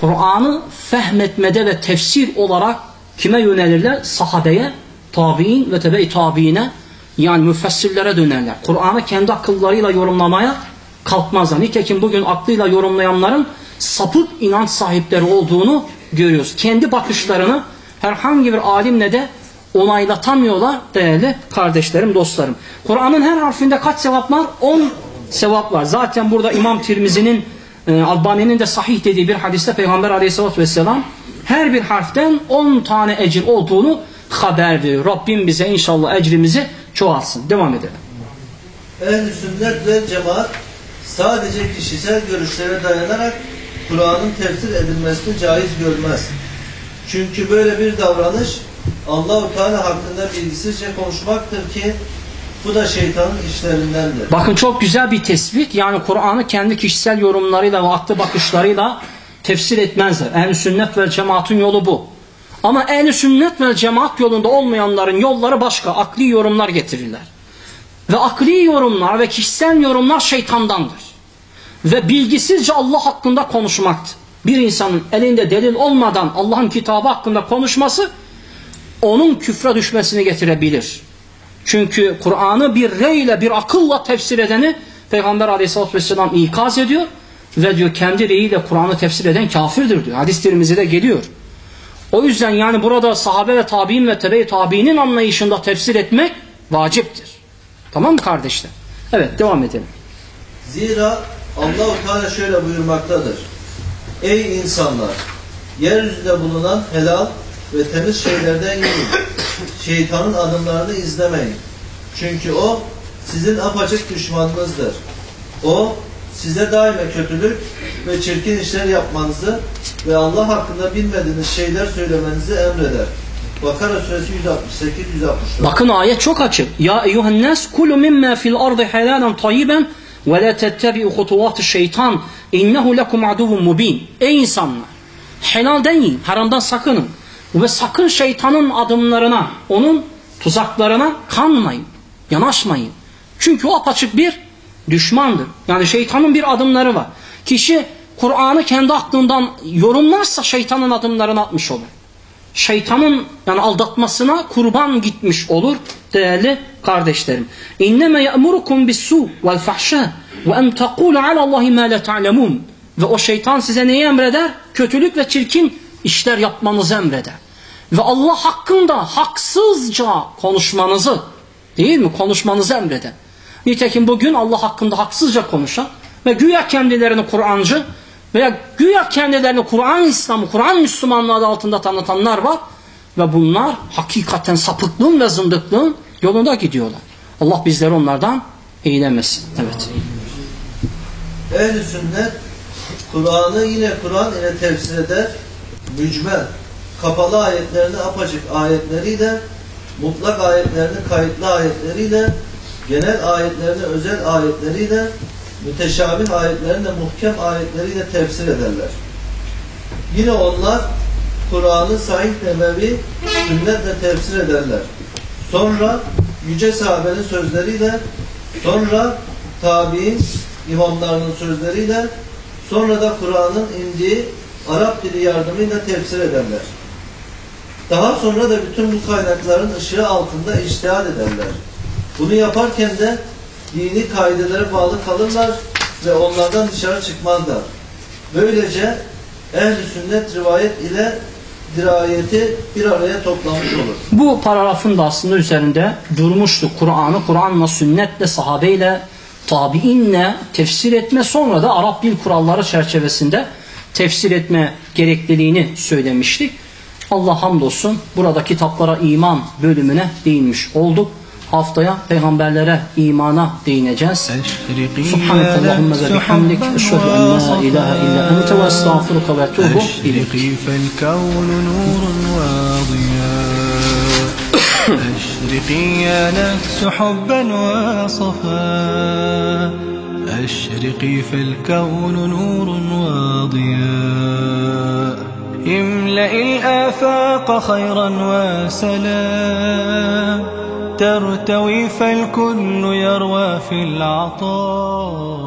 B: Kur'an'ı fehmetmede ve tefsir olarak kime yönelirler? Sahabeye, tabi'in ve tebe-i tabi'ine yani müfessirlere dönerler. Kur'an'ı kendi akıllarıyla yorumlamaya kalkmazlar. Nitekim bugün aklıyla yorumlayanların sapık inanç sahipleri olduğunu görüyoruz. Kendi bakışlarını herhangi bir alimle de onaylatamıyorlar değerli kardeşlerim, dostlarım. Kur'an'ın her harfinde kaç sevap var? 10 sevap var. Zaten burada İmam Tirmizi'nin e, Albani'nin de sahih dediği bir hadiste Peygamber aleyhissalatü vesselam her bir harften 10 tane ecir olduğunu haber veriyor. Rabbim bize inşallah ecrimizi çoğalsın. Devam edelim.
G: Ehl-i sünnet ve cemaat sadece kişisel görüşlere dayanarak Kur'an'ın tefsir edilmesini caiz görmez. Çünkü böyle bir davranış Allahu Teala hakkında bilgisizce konuşmaktır ki bu da şeytanın işlerindendir.
B: Bakın çok güzel bir tespit. Yani Kur'an'ı kendi kişisel yorumlarıyla ve aklı bakışlarıyla tefsir etmezler. Ehl-i sünnet ve cemaatin yolu bu. Ama ehl sünnet ve cemaat yolunda olmayanların yolları başka. Akli yorumlar getirirler. Ve akli yorumlar ve kişisel yorumlar şeytandandır. Ve bilgisizce Allah hakkında konuşmaktır. Bir insanın elinde delil olmadan Allah'ın kitabı hakkında konuşması onun küfre düşmesini getirebilir. Çünkü Kur'an'ı bir rey ile bir akılla tefsir edeni Peygamber aleyhissalatü vesselam ikaz ediyor ve diyor kendi reyiyle Kur'an'ı tefsir eden kafirdir diyor. Hadis de geliyor. O yüzden yani burada sahabe ve tabi'in ve tebe-i tabi'inin anlayışında tefsir etmek vaciptir. Tamam mı kardeşler? Evet devam edelim.
G: Zira Allahu Teala şöyle buyurmaktadır. Ey insanlar! Yeryüzünde bulunan helal ve temiz şeylerden yiyin. Şeytanın adımlarını izlemeyin. Çünkü o sizin apaçık düşmanınızdır. O size daima kötülük ve çirkin işler yapmanızı ve Allah hakkında bilmediğiniz şeyler söylemenizi emreder. Bakara suresi 168 164.
B: Bakın ayet çok açık. Ya eyyuhen nas kulu mimma fil ardı halalan tayyiban ve la tettebi'u hutuvatiş şeytan innehu lekum aduvun mubin. Ey insanlar! Helalden yiyin, haramdan sakının. Ve sakın şeytanın adımlarına, onun tuzaklarına kanmayın, yanaşmayın. Çünkü o apaçık bir düşmandır. Yani şeytanın bir adımları var. Kişi Kur'an'ı kendi aklından yorumlarsa şeytanın adımlarını atmış olur. Şeytanın yani aldatmasına kurban gitmiş olur değerli kardeşlerim. İnneme ya'murukum bis-su vel fahşa ve en taqulu alallahi ma la ta'lemun. Ve o şeytan size neyi emreder? Kötülük ve çirkin işler yapmanızı emreder. Ve Allah hakkında haksızca konuşmanızı değil mi? Konuşmanızı emreder. Nitekim bugün Allah hakkında haksızca konuşan ve güya kendilerini Kur'ancı veya güya kendilerini Kur'an İslamı, Kur'an Müslümanlığı adı altında tanıtanlar var. Ve bunlar hakikaten sapıklığın ve zındıklığın yolunda gidiyorlar. Allah bizleri onlardan eylemesin. Evet.
G: Ehl-i sünnet Kur'an'ı yine Kur'an ile tefsir eder. Mücmel, kapalı ayetlerini apaçık ayetleriyle, mutlak ayetlerini kayıtlı ayetleriyle, genel ayetlerini özel ayetleriyle, müteşabih ayetlerini de muhkem ayetleriyle tefsir ederler. Yine onlar Kur'an'ı sahih nebevi sünnetle tefsir ederler. Sonra yüce sahabenin sözleriyle, sonra tabi'in imamlarının sözleriyle, sonra da Kur'an'ın indiği Arap dili yardımıyla tefsir ederler. Daha sonra da bütün bu kaynakların ışığı altında iştihad ederler. Bunu yaparken de dini kaidelere bağlı kalırlar ve onlardan dışarı çıkmazlar. Böylece ehl-i sünnet rivayet ile dirayeti bir araya toplamış olur.
B: Bu paragrafın da aslında üzerinde durmuştuk. Kur'an'ı Kur'an'la, sünnetle, sahabeyle, tabiinle tefsir etme sonra da Arap dil kuralları çerçevesinde tefsir etme gerekliliğini söylemiştik. Allah hamdolsun burada kitaplara iman bölümüne değinmiş olduk. Haftaya peygamberlere imana değineceğiz.
A: أشرقي
B: سبحانك
A: يا
B: اللهم
A: نفس
B: وبحمدك
A: حبا
B: أشهد أن لا إله إلا أنت
A: وصفا
B: وأستغفرك وأتوب إليك
A: أشرقي فالكون نور وضياء أشرقي يا نفس حبا وصفا أشرقي فالكون نور وضياء املأ الآفاق خيرا وسلام ترتوي فالكل يروى في العطاء.